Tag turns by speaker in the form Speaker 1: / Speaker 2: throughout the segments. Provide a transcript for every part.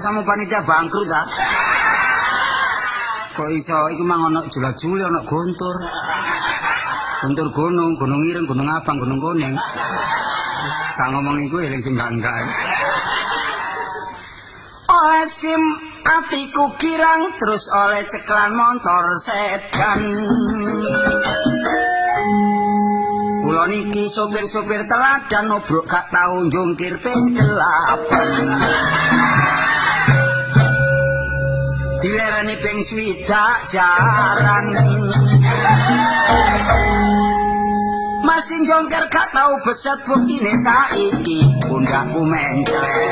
Speaker 1: Rumah sama panitia bangkrut ta. Kok iso iku mang ana jula-juli ana guntur. Guntur gunung, gunung ireng, gunung abang, gunung kuning. Kak ngomong iku eling sing enggak. Oleh sim atiku kirang terus oleh ceklan motor sedan. Kula niki sopir-sopir teladan obrok gak tau njungkir ping Dilerani ping swidak jaran. Masih njongker gak tau beset buktine saiki pundakku mencret.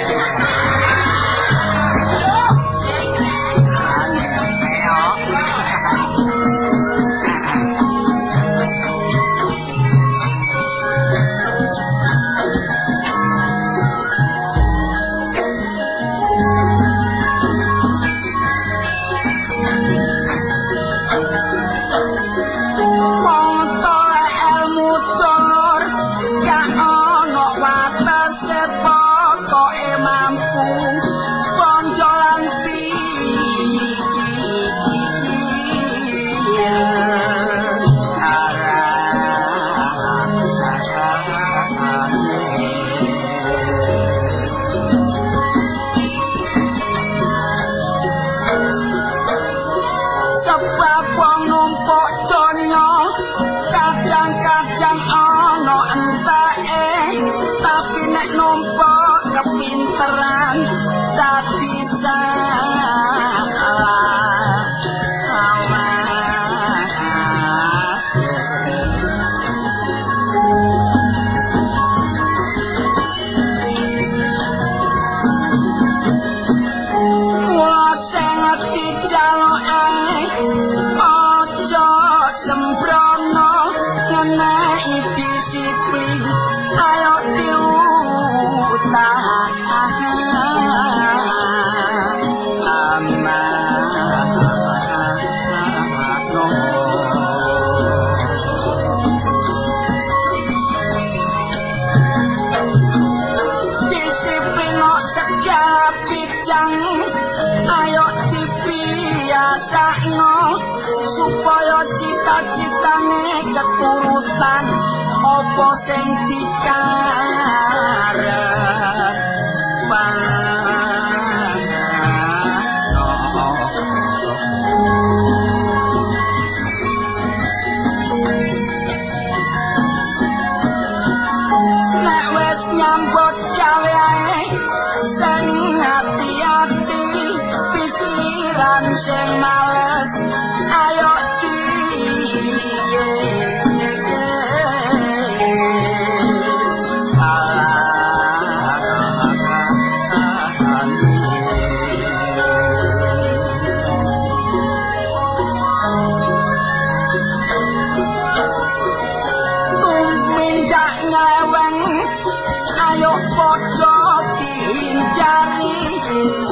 Speaker 1: ayo padha dihindari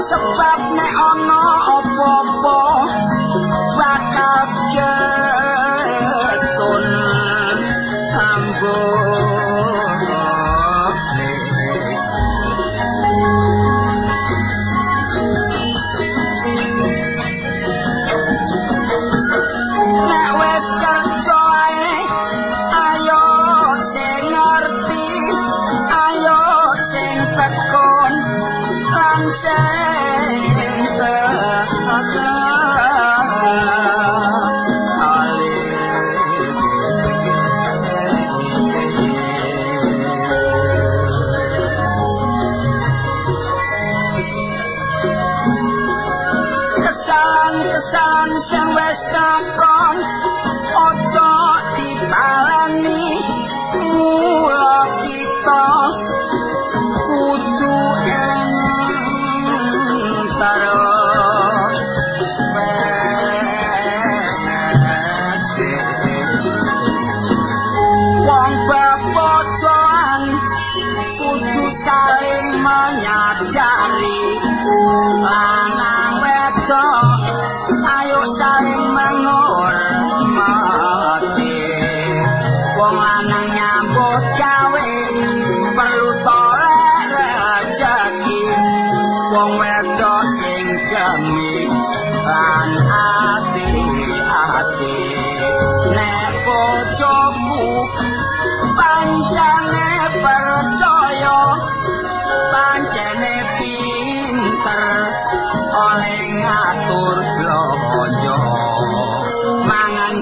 Speaker 1: sebab nek ana apa-apa bakal ketun ambon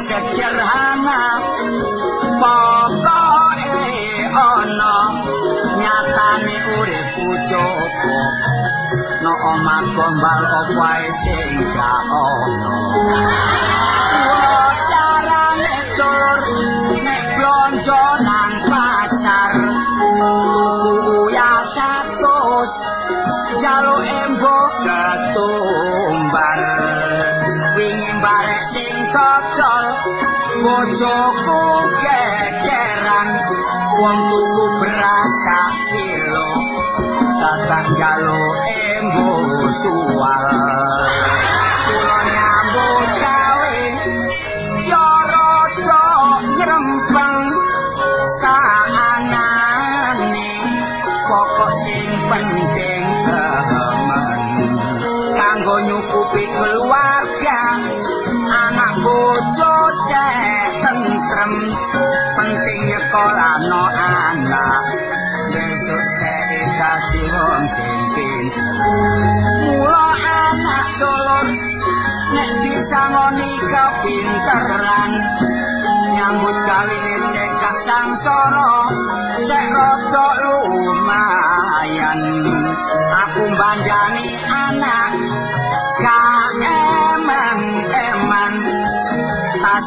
Speaker 1: sederhana pokoke ana nyatane urip pucuku no omah gombal opo ae sing ga ono carane tur nek blonjo nang pasar uya satus jaluke soul.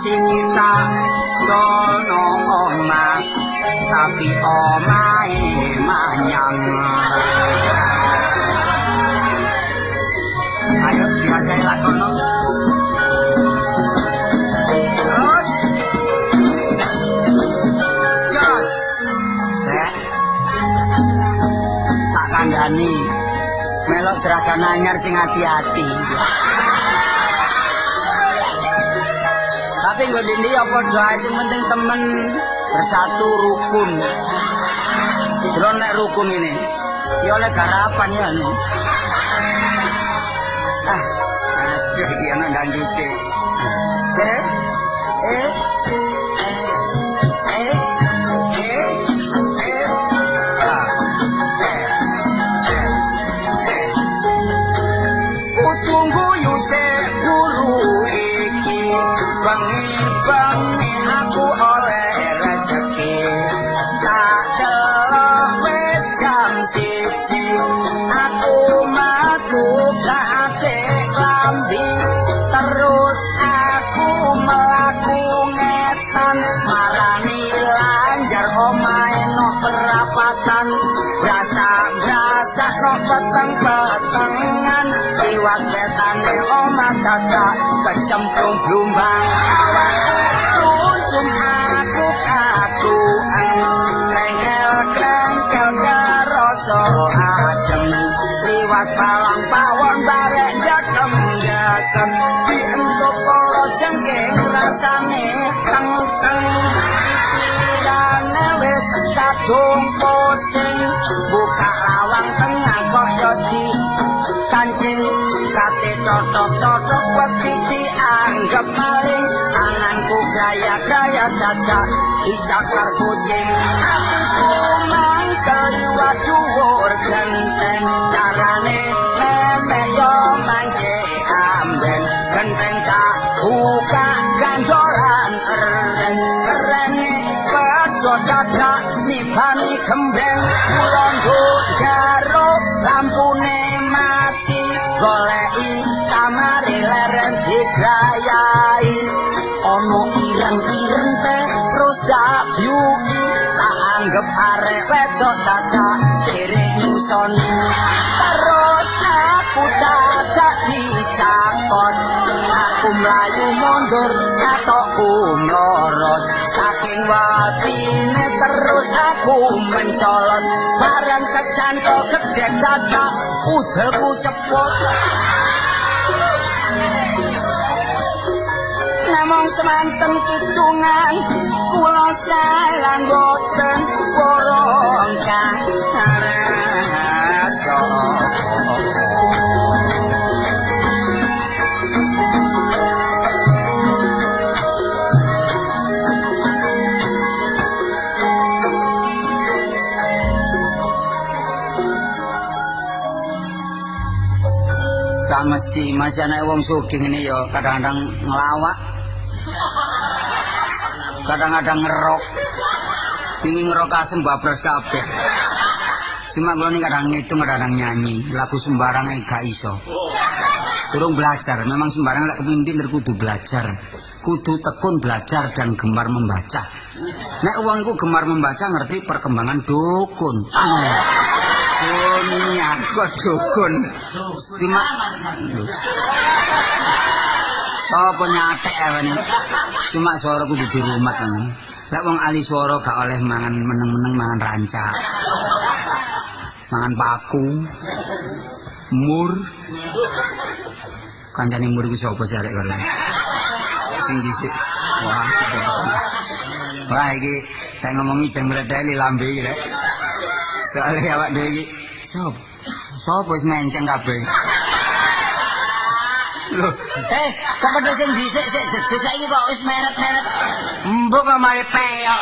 Speaker 1: Kita dono omah tapi omahe manyang. Ayo biasa lakono kandani melok jeragan anyar sing hati-hati tapi nggo dindi ya padha sing penting temen bersatu rukun. Terus nek rukun ini. Ya oleh garapan ya nih ah aduh iki ana gandute eh eh dicakar kucing Hatiku mangkel liwat dhuwur genteng. Carane memeh yo manje amben. Genteng tak buka gandolan keren Kerene pedo dadak nibani gembeng Kulondo jaro lampune mati. Goleki kamare leren digrayai Ono ireng-ireng anggap arek wedok dadak kere nyusoni Terus aku dadak dicakot Aku mlayu mundur katokku mlorot Saking watine terus aku mencolot. Barang kecantol gedhe dadak udelku cepot. Namung semanten kitungan kula salan boten borong karasa Gak mesti masih anak wong sugih ini ya kadang-kadang ngelawak kadang-kadang ngerok pingin ngerok asem babras kabeh Cuma kula ning kadang ngitung kadang nyanyi, lagu sembarang gak iso. Durung belajar, memang sembarang lek kepemimpin kudu belajar. Kudu tekun belajar dan gemar membaca. Nek wong iku gemar membaca ngerti perkembangan dukun. Niat kok dukun. Cuma Sopo nyatek awane. Cuma suara kudu di rumah kan. Lek wong ali swara gak oleh mangan meneng-meneng mangan rancak. Mangan paku. Mur. Kancane mur iku sapa sih arek karo. Sing dhisik. Wah. Wah iki tak ngomongi jeng mredeli lambe iki rek. Soale awak dhewe iki sop. Sopo wis menceng kabeh. Loh, eh, kok padha sing dhisik sik jedeg saiki kok wis meret-meret.
Speaker 2: Mbok kok mari peyok.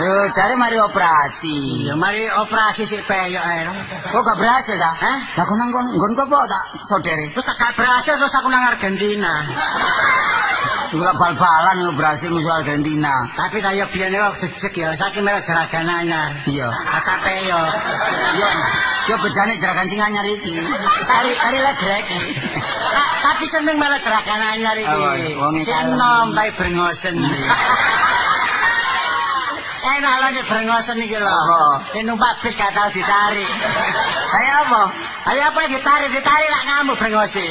Speaker 1: Yo, jare mari operasi.
Speaker 2: Ya mari operasi sik peyok ae.
Speaker 1: Kok gak berhasil ta?
Speaker 2: Hah?
Speaker 1: Lah kok nang nggon kok tak sodere?
Speaker 2: Terus tak gak berhasil terus aku nang Argentina.
Speaker 1: Juga bal-balan yo berhasil musuh Argentina.
Speaker 2: Tapi kaya biyen kok jejeg ya, saiki merek jeragan anyar.
Speaker 1: Iya.
Speaker 2: Kata peyok.
Speaker 1: Yo, yo bejane jeragan sing anyar iki. Ari ari legrek.
Speaker 2: Ta- Tapi seneng malah jeragan anyar iki. Sing nom bae brengosen. Enak lho nek brengosen iki lho.
Speaker 1: Apa?
Speaker 2: Nek numpak bis gak tau ditarik.
Speaker 1: Kayak apa?
Speaker 2: Ayo apa ditarik, ditarik lak ngamuk brengosi.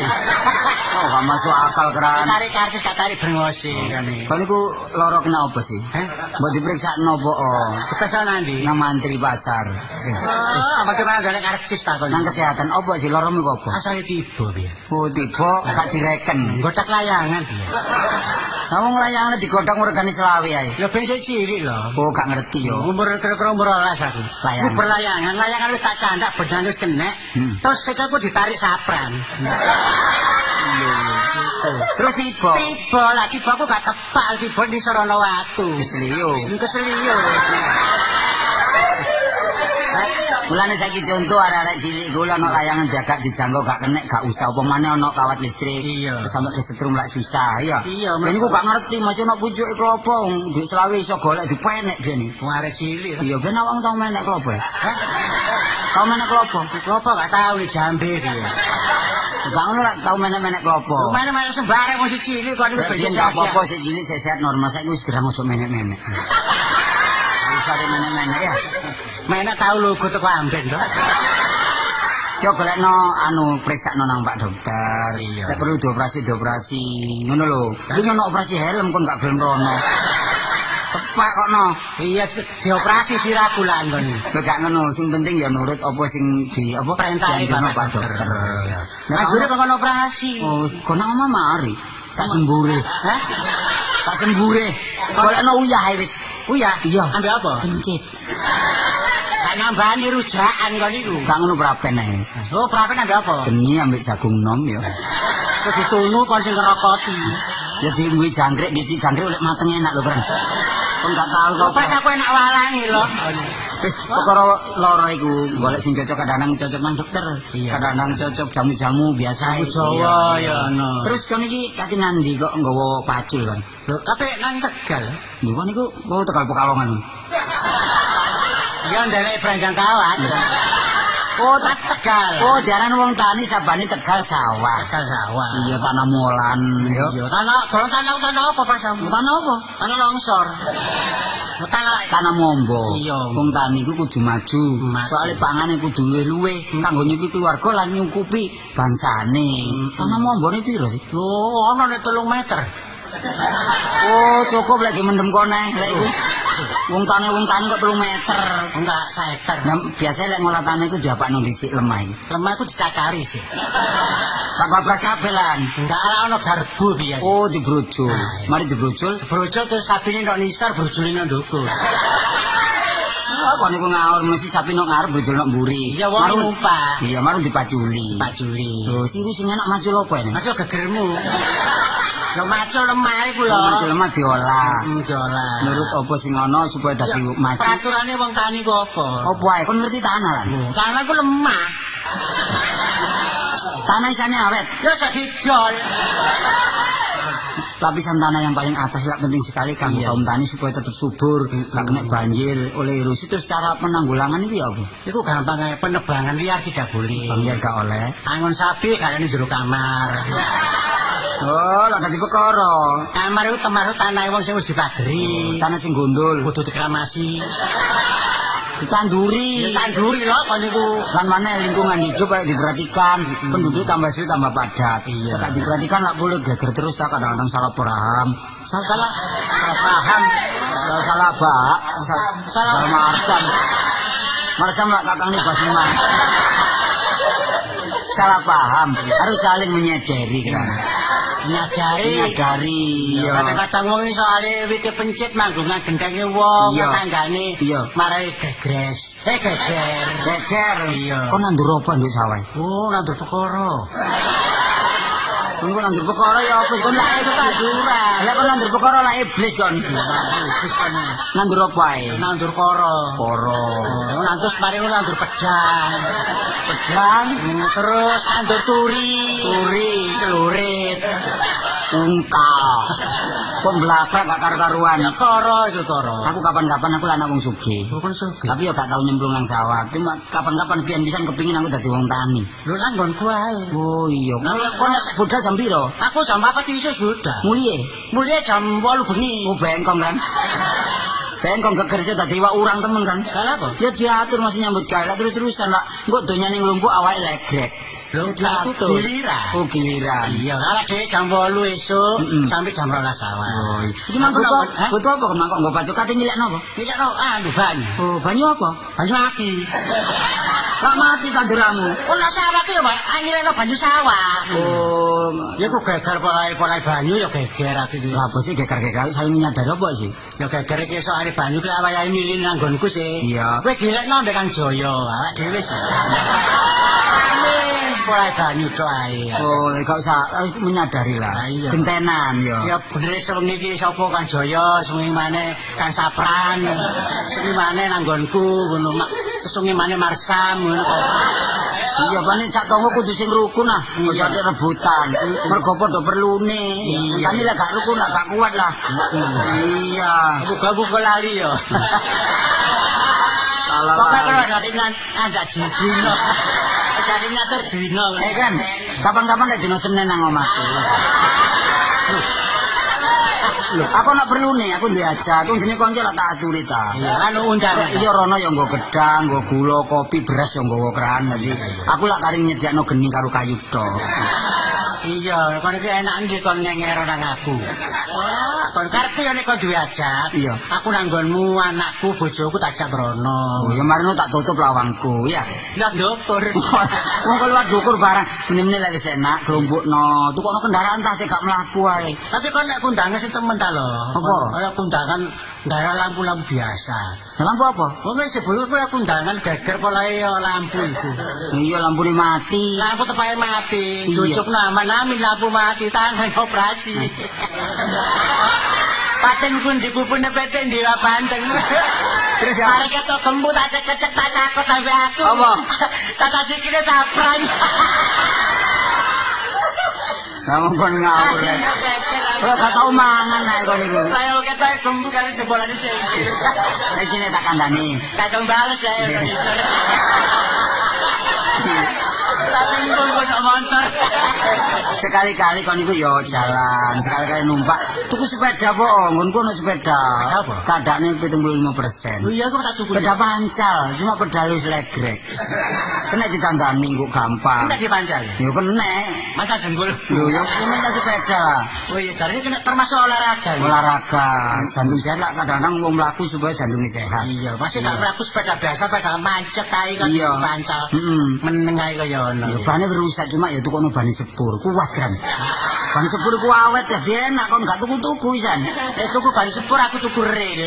Speaker 1: Oh, gak masuk akal keran.
Speaker 2: Tarik karcis gak tarik brengosi kan iki.
Speaker 1: Kan iku loro kena apa sih?
Speaker 2: Hah?
Speaker 1: Mbok diperiksa nopo? Oh.
Speaker 2: Kesana nanti.
Speaker 1: Nang mantri pasar. Eh,
Speaker 2: Oh, apa kemana golek karcis takon.
Speaker 1: Nang kesehatan apa sih loromu iku apa?
Speaker 2: asale tiba piye?
Speaker 1: Oh, tiba gak direken.
Speaker 2: Gotak layangan piye?
Speaker 1: Lah wong layangane digodhong regane selawe ae.
Speaker 2: Ya ben sik cilik lho.
Speaker 1: Oh, gak ngerti yo.
Speaker 2: Umur kira-kira umur 12 aku.
Speaker 1: Layangan.
Speaker 2: Ku berlayangan, layangan wis tak candak bedan wis kenek.
Speaker 1: Hmm.
Speaker 2: Terus secaku ditarik sapran.
Speaker 1: Terus tiba.
Speaker 2: Tiba lah, tiba aku gak tepak, tiba di sorono watu.
Speaker 1: Keseliu.
Speaker 2: Keseliu.
Speaker 1: Mulane saiki contoh arek-arek cilik kula ana layangan jagat dijangkau gak kenek gak usah apa maneh ana kawat listrik.
Speaker 2: Iya.
Speaker 1: Sampai kesetrum lak susah ya.
Speaker 2: Iya,
Speaker 1: Ben iku gak ngerti masih ana pucuke klopo wong duit selawe iso golek dipenek ben.
Speaker 2: Wong arek cilik.
Speaker 1: Iya ben awang tau menek klopo ya.
Speaker 2: Hah?
Speaker 1: Tau menek klopo.
Speaker 2: Klopo gak tau jambe piye.
Speaker 1: Gak ngono lak tau menek-menek klopo.
Speaker 2: Mana-mana sembarang masih cilik kok ini
Speaker 1: Biyen gak apa-apa sik cilik sehat normal saiki wis gerang ojo menek-menek. Bisa menek-menek ya.
Speaker 2: Mana tahu logo teko amben to.
Speaker 1: Yo golekno anu periksakno nang Pak Dokter.
Speaker 2: Iya.
Speaker 1: Nek perlu dioperasi dioperasi. Ngono lho. Kuwi ono operasi helm kon gak gelem rono. Tepak kok no.
Speaker 2: Iya dioperasi siraku lan kon.
Speaker 1: Lho gak ngono, sing penting ya nurut apa sing di apa
Speaker 2: Perintah Pak Dokter. Iya.
Speaker 1: Nek
Speaker 2: Ajure
Speaker 1: ono-
Speaker 2: kon operasi.
Speaker 1: Oh, kono omah mari. Tak sembure.
Speaker 2: Hah?
Speaker 1: Tak sembure. Golekno uyah wis.
Speaker 2: Uya,
Speaker 1: Iya.
Speaker 2: ambil apa?
Speaker 1: Pencit.
Speaker 2: Gak nambani rujakan kon iku.
Speaker 1: Gak ngono prapen ae.
Speaker 2: Oh, prapen ambil apa?
Speaker 1: Geni ambek jagung nom ya.
Speaker 2: Terus ditunu kon sing ngerokoti.
Speaker 1: Ya dienggo jangkrik, di jangkrik oleh mateng enak lho, Kren. Kon gak tahu kok.
Speaker 2: Pas aku enak walangi lho.
Speaker 1: Wis perkara lara iku golek sing cocok kadang cocok nang dokter. Kadang cocok jamu-jamu biasa.
Speaker 2: Jamu Jawa, ya, ono.
Speaker 1: Terus kan iki kate nandi kok nggawa pacul kan.
Speaker 2: Lho, tapi nang Tegal.
Speaker 1: Lho kan iku nggawa tegal Pekalongan.
Speaker 2: Ya ndelek branjang kawat. Oh, tak Tegal.
Speaker 1: Oh, diaran wong tani sabane tegal sawah.
Speaker 2: Tegal sawah.
Speaker 1: Iya tanah molan.
Speaker 2: Iya, tanah, dolan tanah tanah apa Pak Sam?
Speaker 1: Tanah apa?
Speaker 2: Tanah longsor. Tanah
Speaker 1: Tanah mombo.
Speaker 2: Iya.
Speaker 1: Wong tani iku kudu maju.
Speaker 2: Maju.
Speaker 1: Soale pangane kudu luwe-luwe kanggo nyukupi keluarga lan nyukupi bangsane. Tanah mombone piro sih?
Speaker 2: Lho, ana nek 3 meter.
Speaker 1: Oh, cukup lagi mendem kone. Lek iku wong tani wong tani kok 3 meter.
Speaker 2: Enggak, seter.
Speaker 1: Nah, biasanya lek ngolah tanah iku diapakno dhisik lemah iki.
Speaker 2: Lemah itu dicakari sih.
Speaker 1: Tak gobras kabeh lan.
Speaker 2: Enggak ana ana garbu piye.
Speaker 1: Oh, dibrojol. Mari dibrojol.
Speaker 2: Brojol terus sabine ndok nisor brojole ndok ndukur.
Speaker 1: Oh, kok niku ngawur mesti sapi nok ngarep nok mburi.
Speaker 2: Iya, wong ngumpah.
Speaker 1: Iya, marun dipaculi.
Speaker 2: Pak Juli.
Speaker 1: Lho, sing sing enak macul apa ini?
Speaker 2: Masuk gegermu. Lho macul lemah iku lho.
Speaker 1: Macul lemah diolah.
Speaker 2: Hmm, jolah.
Speaker 1: Menurut apa sing ana supaya dadi
Speaker 2: Ya,
Speaker 1: maju.
Speaker 2: Peraturane wong tani ku apa?
Speaker 1: Apa ae kon ngerti tanah.
Speaker 2: Lho, Tanah ku lemah.
Speaker 1: Tanah isane awet.
Speaker 2: Ya jadi dol.
Speaker 1: Lapisan tanah yang paling atas lah penting sekali kanggo kaum tani supaya tetap subur, gak kena banjir oleh erosi. Terus cara penanggulangan itu ya apa?
Speaker 2: Iku gampang ae penebangan liar tidak boleh.
Speaker 1: Banjir gak oleh.
Speaker 2: Angon sapi kalian di jero kamar.
Speaker 1: Oh, lah dadi perkara.
Speaker 2: Kamar itu termasuk tanah wong sing wis dipageri.
Speaker 1: Tanah sing gondol,
Speaker 2: Kudu dikramasi.
Speaker 1: ditanduri.
Speaker 2: Ya tanduri lho kon niku.
Speaker 1: Kan mana lingkungan hidup ayo diperhatikan, penduduk tambah suwi tambah padat.
Speaker 2: Iya.
Speaker 1: Tak diperhatikan lah boleh geger terus tak kadang-kadang salah paham.
Speaker 2: Salah salah salah paham.
Speaker 1: Salah salah bak, salah
Speaker 2: Salah.
Speaker 1: marsam. Marsam lah kakang nih basuman. Salah paham, harus saling menyadari kan.
Speaker 2: Nyadari.
Speaker 1: Menyadari.
Speaker 2: Ya,
Speaker 1: Iya.
Speaker 2: Kadang-kadang wong iso ale wite pencit manggungan gendenge wong
Speaker 1: Iya.
Speaker 2: tetanggane.
Speaker 1: Iya.
Speaker 2: Marai gegres. Eh geger.
Speaker 1: Geger.
Speaker 2: Iya.
Speaker 1: Kok nandur apa nduk sawah?
Speaker 2: Oh, nandur perkara.
Speaker 1: Kon kok nandur perkara ya apa kon
Speaker 2: Itu tanduran.
Speaker 1: Lah kon nandur perkara lah iblis kon.
Speaker 2: Wis kan.
Speaker 1: Nandur apa ae?
Speaker 2: Nandur koro.
Speaker 1: Koro.
Speaker 2: Oh, nandur mari nandur pedang.
Speaker 1: Pedang,
Speaker 2: Hmm, Terus nandur turi.
Speaker 1: turi,
Speaker 2: celurit.
Speaker 1: ungkal. Kok blakrak gak karu-karuan.
Speaker 2: Ya koro itu koro.
Speaker 1: Aku kapan-kapan aku lah anak wong sugih.
Speaker 2: Bukan sugi.
Speaker 1: Tapi ya gak tau nyemplung nang sawah. Cuma kapan-kapan pian pisan kepingin aku dadi wong tani.
Speaker 2: Lu langgonku ae.
Speaker 1: Oh iya. Kok nek budal jam piro?
Speaker 2: Aku jam apa iso sudah.
Speaker 1: Mulie.
Speaker 2: Mulai jam 8 bengi.
Speaker 1: Oh bengkong kan. Bengkong geger sih dadi wak urang temen kan.
Speaker 2: Kalau apa?
Speaker 1: Ya diatur masih nyambut gawe terus-terusan lah. Engko donyane nglumpuk awake legrek.
Speaker 2: Lho, giliran.
Speaker 1: Oh giliran.
Speaker 2: Iya, kalau dhewe jam 8 esuk sampai jam 12 awal.
Speaker 1: Oh. Iki mang
Speaker 2: Aku
Speaker 1: butuh apa kok mang kok nggo pacuk kate nyilekno apa?
Speaker 2: Iki no anu banyu.
Speaker 1: Oh, banyu apa?
Speaker 2: Banyu aki.
Speaker 1: Lak mati tanduramu.
Speaker 2: Oh, lah sawah ki ya, Pak. Angileno banyu sawah.
Speaker 1: Oh,
Speaker 2: Ya ku geger polai-polai banyu ya geger ati iki.
Speaker 1: lah apa sih geger-geger saling menyadari apa sih?
Speaker 2: Ya geger iki soalé banyu ki awayahe milih nang nggonku sih.
Speaker 1: Iya.
Speaker 2: Kowe gilekno mbek Kang Jaya, awak dhewe sih. Milih Polai banyu tok ae.
Speaker 1: Oh, gak usah eh, menyadari lah.
Speaker 2: Ah.
Speaker 1: Gentenan yo.
Speaker 2: Ya bener sewengi iki sapa Kang Jaya, sewengi maneh Kang Sapran. Sewengi maneh nang nggonku ngono mak sewengi maneh Marsam ngono kok.
Speaker 1: Iya, paling sak tonggo kudu sing rukun. Ojo ada rebutan. Mergo padha perlune. Tani lah gak rukun lah, gak kuat lah. Iya.
Speaker 2: Buka-buka lali yo.
Speaker 1: Lali.
Speaker 2: kalau jadi ngan ada dino. Jadi ngatur dino.
Speaker 1: Eh kan, kapan-kapan lek dino Senin nang omahku. Loh, aku nak perlu nih, aku diajak, aku jenenge kanca lah tak aturi ta.
Speaker 2: Anu undangan.
Speaker 1: Iya rono yang nggo gedang, nggo gula, kopi, beras yang nggawa keran. Dadi aku lak kari nyediakno geni karo kayu tok.
Speaker 2: Iya, kon iki enak ndi kon ngengero nang aku. Wah, kon karepe yo nek duwe ajak.
Speaker 1: Iya.
Speaker 2: Aku nang nggonmu, anakku, bojoku tak ajak
Speaker 1: Oh,
Speaker 2: mrono.
Speaker 1: ya marino tak tutup lawangku, ya.
Speaker 2: Lah ndokur.
Speaker 1: Wong kalau luar dukur barang, meneh-meneh lek wis enak, kelompokno, tukokno kendaraan tas gak mlaku ae.
Speaker 2: Tapi kon nek kundangan sing temen ta lho.
Speaker 1: Apa?
Speaker 2: Kaya kundangan nggawe lampu-lampu biasa.
Speaker 1: Lampu apa?
Speaker 2: Wong wis sebelum kaya kundangan geger polahe lampu iku.
Speaker 1: Iya lampune mati.
Speaker 2: Lampu tepahe mati,
Speaker 1: Iya.
Speaker 2: cucuk aman amin lampu mati tangan operasi. Paten pun dipupune peten di banten.
Speaker 1: Terus ya?
Speaker 2: Mari ketok gembu tak cek-cek tak cakot sampe aku.
Speaker 1: Apa?
Speaker 2: Tata sikile sapran.
Speaker 1: Kamu kon ngawur. ya. Ora gak tau mangan ae kon iku.
Speaker 2: Ketok gembu karo jebolan sing.
Speaker 1: Wis sini tak kandhani.
Speaker 2: Kadang bales ya. Tapi pun pun motor.
Speaker 1: Sekali-kali kon iku yo jalan, sekali-kali numpak. Tuku sepeda po, nggonku ono sepeda.
Speaker 2: Sepeda apa?
Speaker 1: Kadane 75%.
Speaker 2: Oh iya aku tak tuku.
Speaker 1: Sepeda pancal, cuma pedal wis legrek. Kena ditandani kok gampang.
Speaker 2: Kita dipancal ya.
Speaker 1: Yo kena.
Speaker 2: Masa dengkul.
Speaker 1: Lho yo minta sepeda lah.
Speaker 2: Oh iya, jadi kena termasuk olahraga. ya?
Speaker 1: Olahraga, jantung sehat lah kadang-kadang wong mlaku supaya jantungnya sehat.
Speaker 2: Iya, masih gak mlaku sepeda biasa, sepeda macet ae kan pancal.
Speaker 1: Heeh.
Speaker 2: Meneng ae kaya.
Speaker 1: Ya bane rusak cuma ya tukono bane sepur, kuat kan. Bane sepur ku awet ya enak kon gak tuku-tuku pisan.
Speaker 2: Eh tuku ban sepur aku tuku rel.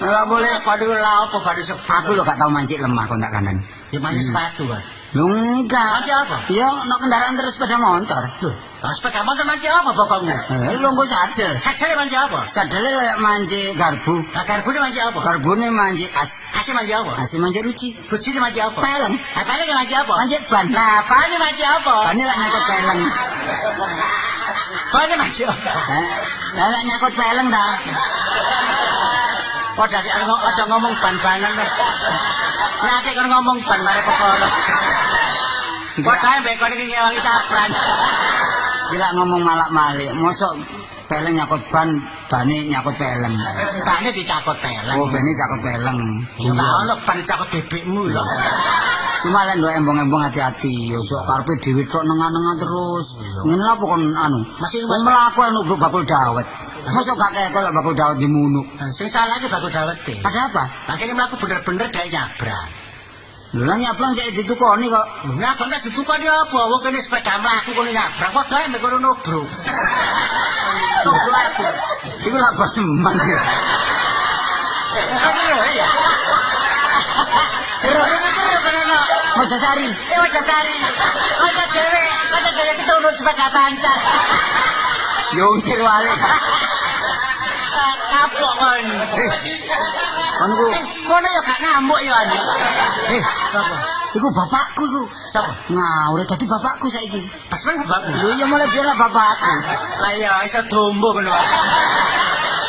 Speaker 1: Ora boleh
Speaker 2: Padu la apa ban sepur.
Speaker 1: Aku lho gak tau mancik lemah kon tak kanan.
Speaker 2: Ya mancing sepatu kan.
Speaker 1: Lho enggak.
Speaker 2: Mancing apa?
Speaker 1: Ya no kendaraan terus sepeda motor.
Speaker 2: Loh, lah sepeda motor mancing apa pokoknya?
Speaker 1: Eh lho engko sadel.
Speaker 2: Kadare mancing apa?
Speaker 1: Sadele kayak mancik garbu.
Speaker 2: Lah karbone mancing apa?
Speaker 1: Garbune mancik as.
Speaker 2: Kasih mancing apa?
Speaker 1: Asih mancik ruci.
Speaker 2: Bojone mancing apa?
Speaker 1: Peleng.
Speaker 2: Apane mancing apa?
Speaker 1: Mancik ban.
Speaker 2: Nah, apane mancing apa?
Speaker 1: Bane lak nyakot peleng.
Speaker 2: Banyak aja.
Speaker 1: Eh, lah nyakut peleng ta.
Speaker 2: Kok dari aja ngomong ban-banan. Nanti kan ngomong ban mare perkara. Kok kae mbek kok iki ngewangi sapran.
Speaker 1: Gila ngomong malak-malik, mosok peleng nyakut ban, bane nyakut peleng.
Speaker 2: Bane dicakut peleng.
Speaker 1: Oh, bane cakut peleng.
Speaker 2: Ya ono ban cakut bebekmu lho.
Speaker 1: Cuma lek ndok embong-embong hati-hati, ojo karepe dhewe tok nengan-nengan terus. Ngene lho kon anu,
Speaker 2: Masih
Speaker 1: mlaku anu bro bakul dawet. Mosok gak kaya kalau bakul dawet dimunuk.
Speaker 2: Sing salah iki bakul dawet e.
Speaker 1: Ada apa?
Speaker 2: Akhirnya mlaku bener-bener dhek nyabrang.
Speaker 1: Lho lah nyabrang cek ditukoni kok.
Speaker 2: Nah, kok nek ditukoni apa? Wong kene sepeda mlaku kono nyabrang kok dae mek kono nubruk.
Speaker 1: Semang.
Speaker 2: Aduh, ya. Kono.
Speaker 1: Mojosari.
Speaker 2: Eh, wajah sari. Wajah dhewe, wajah dhewe kita urut sepeda pancar.
Speaker 1: Yo uncir wale.
Speaker 2: Kapok kon.
Speaker 1: Kon ku,
Speaker 2: Eh, kono ya gak ngamuk ya
Speaker 1: eh,
Speaker 2: Apa?
Speaker 1: iku bapakku ku.
Speaker 2: Sapa?
Speaker 1: Ngawur dadi bapakku saiki.
Speaker 2: Pas men bapakmu.
Speaker 1: Lho ya mulai biar bapakku.
Speaker 2: Lah ya iso dombo ngono.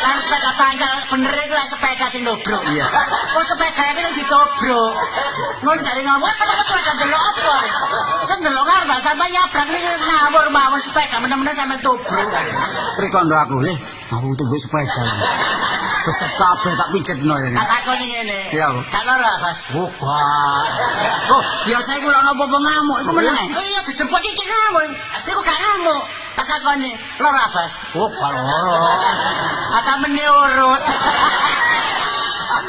Speaker 2: Kan sepeda panjang bener iku lah sepeda sing dobrok.
Speaker 1: Iya.
Speaker 2: Kok sepeda iki lagi dobrok. Ngono jare ngomong kok kok sepeda delok apa? Kan delok kan sampe nyabrang iki ngawur mawon sepeda bener-bener sampe dobrok.
Speaker 1: Rikondo aku, leh, aku tunggu sepeda. Besar kabeh tak pijetno ya.
Speaker 2: Tak takoni ngene.
Speaker 1: Iya, Bu.
Speaker 2: Gak lara, Mas. Wah.
Speaker 1: Oh, biasa iku lak napa ngamuk, iku meneng.
Speaker 2: Oh iya dijemput iki ngamuk. Iku gak ngamuk. Tak takoni, lara, Bas. Oh, gak lara. Ata meni urut.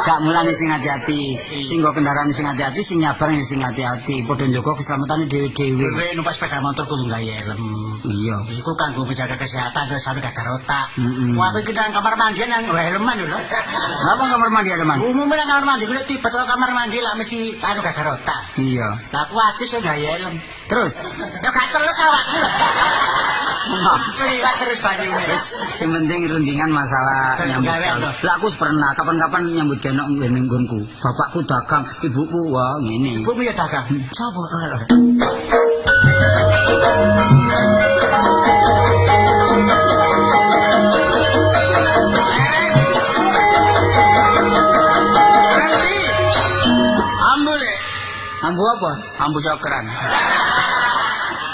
Speaker 1: Gak mulane sing hati-hati. Sing nggo kendaraan sing hati-hati, sing nyabrang sing hati-hati. Padha njaga keselamatane dhewe-dhewe.
Speaker 2: Kowe numpak sepeda motor kudu gawe helm.
Speaker 1: Iya.
Speaker 2: Iku kanggo menjaga kesehatan terus sampe gak otak. Wah, kowe kita kamar mandi nang helman lho.
Speaker 1: Napa kamar mandi teman?
Speaker 2: Umumnya nang kamar mandi kuwi tiba ke kamar mandi lah mesti anu gak otak.
Speaker 1: Iya.
Speaker 2: Lah atis yo gawe helm.
Speaker 1: Terus,
Speaker 2: Ya gak terus awakku. Kliwat terus banyune.
Speaker 1: sing penting rundingan masalah nyambut gawe. Lah aku pernah kapan-kapan nyambut nang ngene nggonku. Bapakku dagang, ibuku wah ngene.
Speaker 2: Ibumu ya dagang.
Speaker 1: Coba
Speaker 3: Ambu le,
Speaker 1: Ambu apa?
Speaker 3: ambu cokran.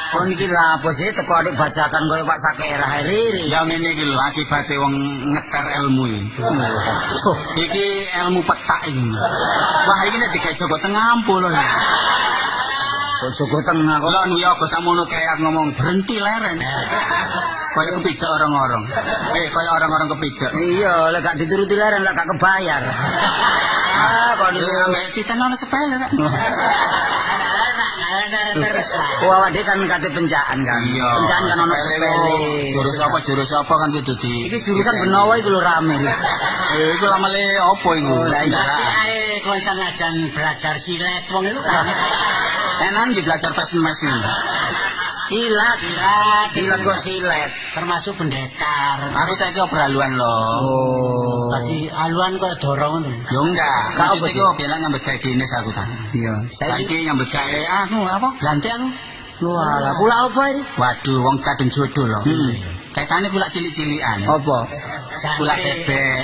Speaker 1: Kok niki lha apa sih teko adik bacakan koyo Pak Sakera riri.
Speaker 3: Yang ini iki lho akibate wong ngeter ilmu iki.
Speaker 1: Oh,
Speaker 3: Iki ilmu petak iki. Wah, iki nek digawe Joko Tengah lho.
Speaker 1: kok Joko Tengah kok.
Speaker 3: Kula nu ya kok sakmono kayak ngomong berhenti leren. Kaya kepidak orang-orang. Eh, kaya orang-orang kepidak.
Speaker 1: Iya, lek gak dituruti leren lek gak kebayar. ah, kok
Speaker 3: Eh, ambek titen ana sepele
Speaker 2: terus lah.
Speaker 1: Wah, awak dhewe kan kate pencaan kan.
Speaker 3: Iya.
Speaker 1: Pencaan kan ono
Speaker 3: sepele. Jurus apa jurus apa kan kudu di.
Speaker 1: Iki jurusan Benowo iku lho rame. lho.
Speaker 3: Eh, iku lamale apa iku?
Speaker 1: Oh, lah, iya.
Speaker 2: Ae kon sangajan belajar silet wong itu kan.
Speaker 3: Enak nggih belajar fashion ini.
Speaker 1: Silat,
Speaker 2: Silat.
Speaker 1: silat kok silet.
Speaker 2: termasuk pendekar.
Speaker 3: Aku saiki obrolan lho.
Speaker 1: Oh.
Speaker 2: Tadi aluan kok dorong ngono.
Speaker 3: Yo enggak,
Speaker 1: Kak, apa sih?
Speaker 3: bilang nyambut gawe dinis aku ta.
Speaker 1: Iya, saiki
Speaker 3: Saiki nyambut gawe anu apa? Ganti aku.
Speaker 1: Walah, pula apa ini?
Speaker 3: Waduh, wong kadung jodoh lho.
Speaker 1: Hmm.
Speaker 3: Kaitane pula cilik-cilikan.
Speaker 1: Apa?
Speaker 3: Pula bebek.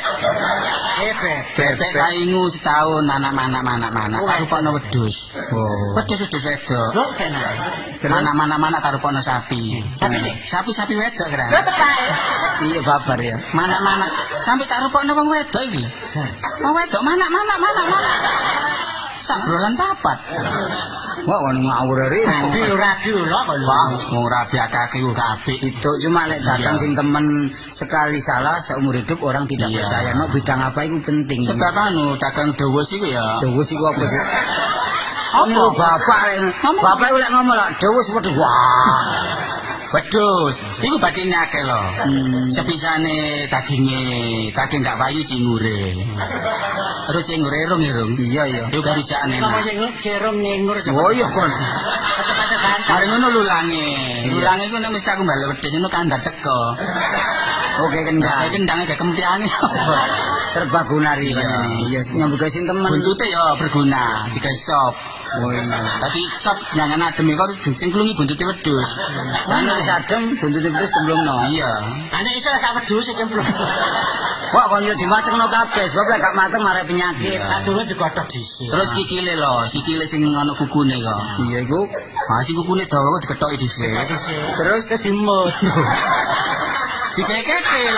Speaker 2: Bebek.
Speaker 3: Bebek kaingu setahun anak-anak anak-anak
Speaker 2: Oh,
Speaker 3: tarupana wedhus.
Speaker 1: Oh.
Speaker 3: Wedhus wedhus wedok.
Speaker 2: Lho tenan.
Speaker 3: Mana-mana mana tarupana sapi.
Speaker 2: Sapi?
Speaker 3: Sapi-sapi wedok kira.
Speaker 2: Lho tekae.
Speaker 1: Iya babar ya.
Speaker 3: Mana-mana sampai tarupana wong wedok iki lho. Wong wedok mana-mana mana-mana. Sabrolan papat.
Speaker 1: Wah, kon ngawur riri.
Speaker 2: Biru radio lho kok.
Speaker 3: Wah, wong rabi akeh ku kabeh.
Speaker 1: Itu cuma lek dagang
Speaker 3: Iya.
Speaker 1: sing temen sekali salah seumur hidup orang tidak
Speaker 3: Iya.
Speaker 1: percaya. No bidang apa itu penting.
Speaker 3: Sebab anu dagang dawus iku ya.
Speaker 1: Dawus iku apa sih?
Speaker 3: Apa?
Speaker 1: Ini bapak lek bapak iku lek ngomong lho dawus padha wah.
Speaker 3: Wedhus. Iku batine akeh lho.
Speaker 1: Hmm.
Speaker 3: Sepisane daginge, daging gak payu cingure. Terus cingure irung-irung.
Speaker 1: Iya iya.
Speaker 3: Iku garujakane.
Speaker 2: Kamu sing jerung ngengur cepet.
Speaker 1: Oh iya kon.
Speaker 3: Mari ngono lulange. Lulange iku nek mesti aku balik wedhus ngono kandhar teko.
Speaker 1: Oke kendang.
Speaker 3: iki ndange gak kempiane apa.
Speaker 1: Serbaguna ri
Speaker 3: Iya.
Speaker 1: panjenengan. Iya, nyambut gawe sing temen.
Speaker 3: Buntute ya berguna, digawe sop.
Speaker 1: Oh iya.
Speaker 3: Tadi sop jangan adem kok dicengklungi buntute wedhus.
Speaker 1: Sana wis adem, buntute terus cemplungno.
Speaker 3: Iya.
Speaker 2: Ane iso sak wedhus cemplung.
Speaker 1: Wah, kon yo dimatengno kabeh, sebab lek gak mateng marai penyakit.
Speaker 2: Tak durung digodhog dhisik.
Speaker 3: Terus kikile lho, sikile sing ana kukune kok.
Speaker 1: Iya iku.
Speaker 3: Ah, sing kukune dawa kok dikethoki dhisik.
Speaker 2: dhisik.
Speaker 1: Terus
Speaker 2: terus dimut.
Speaker 3: Dikeketil.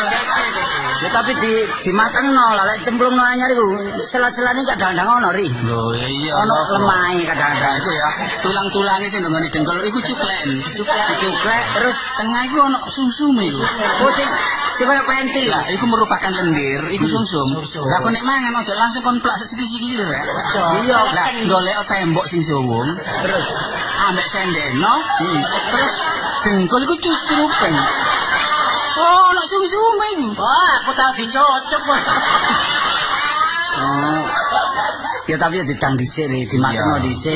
Speaker 1: ya tapi di dimatengno lah lek cemplungno anyar iku sela-selane kadang-kadang ono ri.
Speaker 3: Lho, ya iya.
Speaker 1: Ono
Speaker 3: lho.
Speaker 1: lemahe kadang-kadang.
Speaker 3: iku ya, tulang-tulange sing nggone dengkul iku cuklen.
Speaker 1: Cuklek, cuklek,
Speaker 3: Terus tengah iku ono sumsum iku.
Speaker 1: oh sing sing kaya pentil.
Speaker 3: Lah, iku merupakan lendir, iku sumsum.
Speaker 2: Sumsum.
Speaker 3: Lah kok nek mangan aja langsung kon plak sithik-sithik rek.
Speaker 1: Iya,
Speaker 3: Lah, golek tembok sing suwung,
Speaker 1: Terus
Speaker 3: ambek sendeno,
Speaker 1: Hmm.
Speaker 3: terus dengkul iku cucrupen. Oh, ono sumsum iku.
Speaker 2: Wah, aku tau dicocok. Wah.
Speaker 1: Oh. Ya tapi ya didang dhisik dimatengno
Speaker 3: Iya.
Speaker 1: dhisik.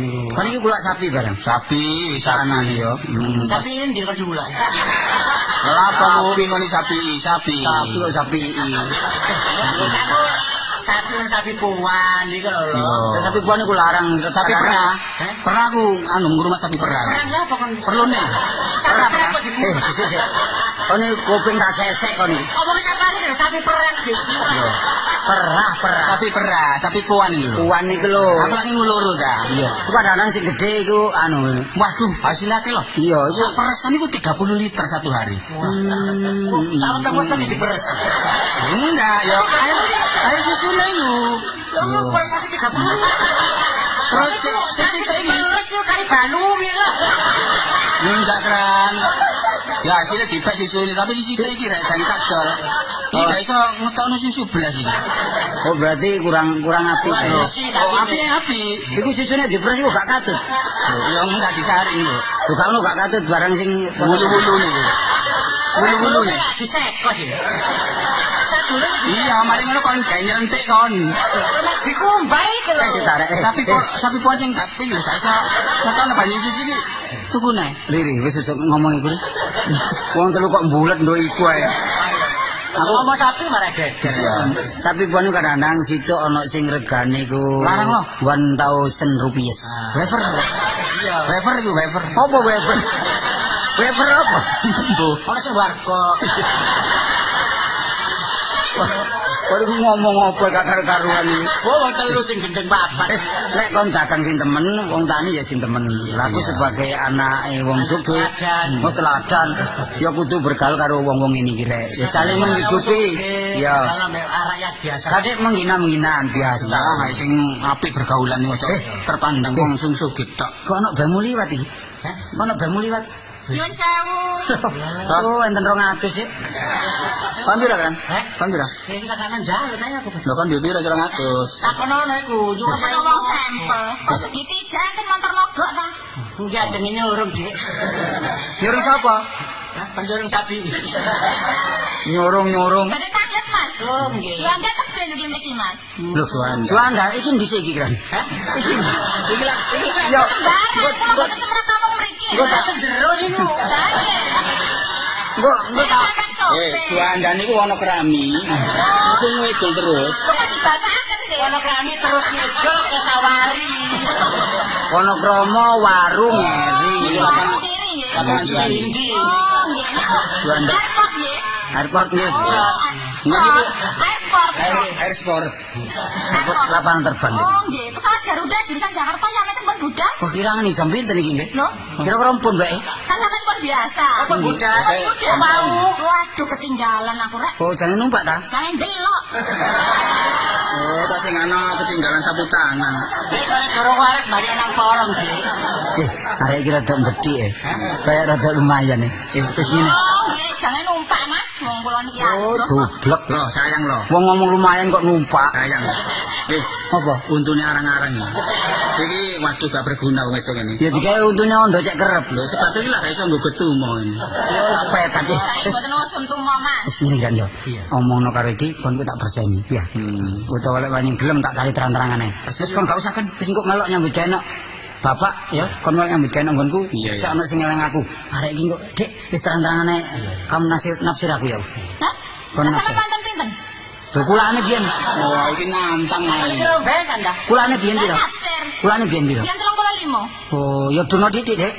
Speaker 2: Niku?
Speaker 1: Kon iki kula sapi bareng.
Speaker 3: Sapi, sapi
Speaker 1: yo. Hmm.
Speaker 2: Tapi endi kok jumlah?
Speaker 3: Lah apa kuping ngene sapi, sapi.
Speaker 1: Sapi kok sapi.
Speaker 2: Sapi sapi puan iki lho.
Speaker 3: Iya.
Speaker 1: Ya, sapi puan iku larang.
Speaker 3: Sapi pernah.
Speaker 2: Hah?
Speaker 3: Pernah aku anu ngurmat sapi perah.
Speaker 2: Perang lah pokon.
Speaker 3: Perlu nih.
Speaker 2: Perang apa
Speaker 1: Eh, sik sik. Kon iki kuping tak sesek kon iki.
Speaker 2: Omong sapi iki sapi perang iki.
Speaker 3: Iya.
Speaker 1: Perah, perah.
Speaker 3: Sapi perah, sapi puan iki lho.
Speaker 1: Puan iki lho.
Speaker 3: Aku lagi nguluru ta.
Speaker 1: Iya. Iku kadang-kadang sing gedhe iku anu.
Speaker 3: Waduh, hasilnya akeh lho.
Speaker 1: Iya, iku
Speaker 3: Sak peresan iku 30 liter satu hari.
Speaker 1: Hmm.
Speaker 2: Tahu temu tadi diberes.
Speaker 3: Enggak, yo air air
Speaker 2: sapi 30.
Speaker 3: Terus si si si ini
Speaker 2: Beres yo kari balu lho.
Speaker 3: enggak keren. Ya hasilnya dipek susu ini, tapi si si ini rek dan kadol. Ini gak iso ngetokno susu belas ini.
Speaker 1: Oh, berarti kurang kurang
Speaker 2: isi.
Speaker 3: Oh, api api.
Speaker 1: Iku susune diperes iku gak katut.
Speaker 3: Ya enggak disaring lho.
Speaker 1: Bukan ngono gak katut barang sing
Speaker 3: Wulu-wulu nih. Wulu-wulu nih.
Speaker 2: Diseko sih.
Speaker 3: Iya, mari ngono kon gak nyelentik kon.
Speaker 2: dikumbai iki lho.
Speaker 1: Eh, ditarik. Eh,
Speaker 3: Sapi po, sapi poceng tapi lho gak iso ngetokno banyu susu iki. Tuku nih.
Speaker 1: Liri, wis sesuk ngomong iku. Wong telu kok mbulet nduk iku ae.
Speaker 2: Aku ngomong sapi malah geger.
Speaker 1: Sapi iku kadang-kadang situ ana sing regane iku
Speaker 3: Larang loh.
Speaker 1: 1000 rupiah.
Speaker 3: Wafer.
Speaker 2: Iya.
Speaker 3: Wafer iku wafer.
Speaker 1: Apa weber? Weber apa?
Speaker 3: Bu.
Speaker 2: Ono sing warga.
Speaker 1: Iku ngomong apa kakar karuan iki?
Speaker 2: Oh, wong telu sing gendeng papat.
Speaker 1: Wis lek kon dagang sing temen, wong tani ya sing temen. Lah aku sebagai anake wong sugih, mau teladan, ya kudu bergaul karo wong-wong ini iki rek. Ya saling menghidupi. Ya.
Speaker 2: Rakyat biasa.
Speaker 1: Kadek menghina-menghinaan biasa.
Speaker 3: Nah, sing apik bergaulan iki terpandang wong sing sugih tok.
Speaker 1: Kok ono bemu liwat iki?
Speaker 2: Hah?
Speaker 1: Ono bemu liwat?
Speaker 4: Nyuwun sewu.
Speaker 1: Oh, enten 200 sih. Kon pira kan? Kon pira?
Speaker 2: Iki kanan jalu tanya aku.
Speaker 3: Lho kan dhewe pira 200.
Speaker 2: Takono iku, yo
Speaker 4: Kaya wong sampel. Kok segitiga kan motor mogok ta?
Speaker 2: Enggak jenenge urung, Dik.
Speaker 1: Nyuruh sapa?
Speaker 2: Hah, penjurung sapi.
Speaker 1: Nyurung-nyurung.
Speaker 4: Badhe kaget Mas.
Speaker 2: Oh, nggih.
Speaker 4: Juanda teben iki mriki Mas.
Speaker 1: Lho, Juanda iki dhisik iki kan.
Speaker 2: Hah?
Speaker 1: Iki. Iki lah, iki yo. Nggo
Speaker 4: boten temrek kamu mriki.
Speaker 1: Nggo tak
Speaker 2: Jero niku.
Speaker 1: Nggo nggo tak
Speaker 4: Kan
Speaker 3: Eh,
Speaker 4: sopir.
Speaker 3: Juanda niku ana kerami. Iku ngedol terus.
Speaker 4: Kok dibatahaken sih?
Speaker 2: Ono kami terus ngidol ke sawari.
Speaker 1: kono kromo warung ngeri.
Speaker 3: Iki lapangan
Speaker 4: Kiri nggih.
Speaker 3: lapangan Juanda.
Speaker 2: Tinggi.
Speaker 4: Oh, nggih.
Speaker 1: Juanda.
Speaker 4: Airport nggih.
Speaker 1: Airport nggih.
Speaker 3: Enggak air sport.
Speaker 1: Lapangan terbang.
Speaker 4: Oh, nggih. Pesawat Garuda jurusan Jakarta ya meten pun budal.
Speaker 1: Kok kirang nih jam pinten iki nggih?
Speaker 4: Lho,
Speaker 1: Kira-kira pun bae.
Speaker 4: kan sampean pun biasa.
Speaker 2: Budak?
Speaker 4: Oh, budal mau. Waduh, ketinggalan aku rek.
Speaker 1: Oh, jangan numpak ta?
Speaker 4: Jangan delok.
Speaker 3: Oh, tak sing ana ketinggalan sapu tangan.
Speaker 2: Nek karo waris bali nang polong, Dik.
Speaker 1: Eh, arek iki rada mbedhik eh. Kayak rada lumayan eh. Eh, wis ngene.
Speaker 4: Jangan numpak Mas. Wong kula niki
Speaker 1: Oh, dublek.
Speaker 3: Loh, sayang loh.
Speaker 1: Wong ngomong lumayan kok numpak.
Speaker 3: Sayang. Eh,
Speaker 1: Apa?
Speaker 3: untune arang-arang. Iki waduh gak berguna wong wedok ini.
Speaker 1: Ya digawe untune ondo cek kerep lho.
Speaker 3: Lho, sepatu iki lah gak iso nggo getumo ini.
Speaker 1: Ya lah petak eh.
Speaker 4: Saya
Speaker 1: Wis
Speaker 4: boten usum tumo Mas.
Speaker 1: wis ngene kan yo. Omongno karo iki kon ku tak berseni. Ya.
Speaker 3: Hmm.
Speaker 1: Utawa lek wani gelem tak cari terang-terangan ae. Wis kon gak usah kan wis engko melok nyambut gawe nok. Bapak ya, kon nyambut gawe nok nggonku.
Speaker 3: Iya.
Speaker 1: Sak ono sing ngeleng aku. Arek iki kok, Dik, wis terang-terangan ae. Kamu nasir nafsir aku ya.
Speaker 4: Hah?
Speaker 1: Kon nafsir.
Speaker 4: panten pinten?
Speaker 1: Lho kulane biyen.
Speaker 3: Wah, iki nantang ae.
Speaker 5: Kira ben ta?
Speaker 1: Kulane biyen piro?
Speaker 4: Naksir.
Speaker 1: Kulane biyen
Speaker 4: telung puluh lima.
Speaker 1: Oh, ya dono titik, Dek.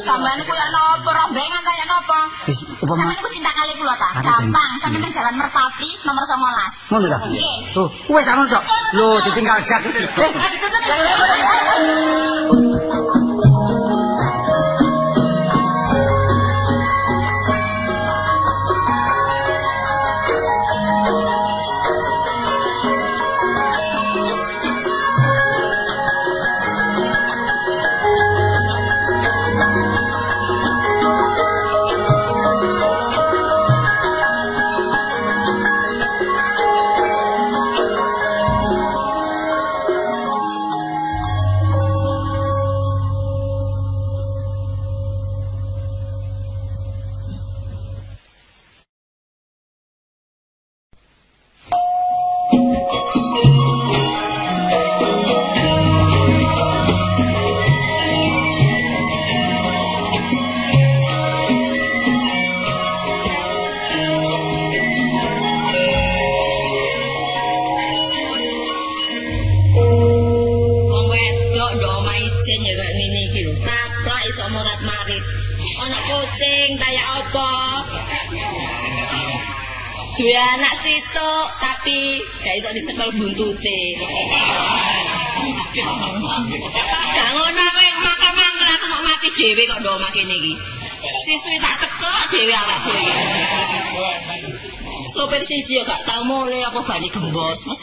Speaker 4: Sampeyan iku ya nopo rombengan ta ya nopo?
Speaker 1: Wis apa
Speaker 4: Sampeyan
Speaker 1: mah?
Speaker 4: iku cinta kali kula ta. Gampang, sampeyan nang Jalan Merpati nomor 19.
Speaker 1: Ngono ta?
Speaker 4: Nggih.
Speaker 1: Oh, wis anu, Cok. Lho, ditinggal jak. Eh,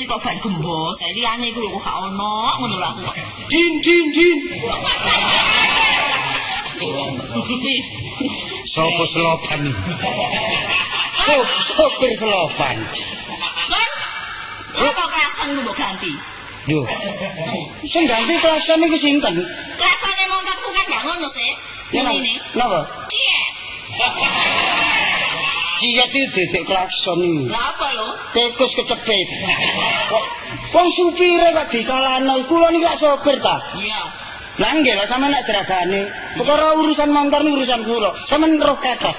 Speaker 6: kok ban gembos. Saya liyane iku lho kok gak ono ngono lho aku. Din din din.
Speaker 2: Sopo selopan? Oh, sopir selopan.
Speaker 6: Kan? Apa kelasan lu mau ganti?
Speaker 2: Yo. Sing ganti klakson iki sinten?
Speaker 6: Kelasane montorku kan gak ngono sih. Ini.
Speaker 2: Napa?
Speaker 6: Iya.
Speaker 2: Ciyet iki dedek klakson iki.
Speaker 6: Lah apa lho?
Speaker 2: Tikus kecepit. Kok wong supire kok dikalano, kula niki lak sopir ta?
Speaker 6: Iya.
Speaker 2: Lah nggih lah sampean nek jeragane. Perkara urusan motor niku urusan kula. Sampeyan roh ketok.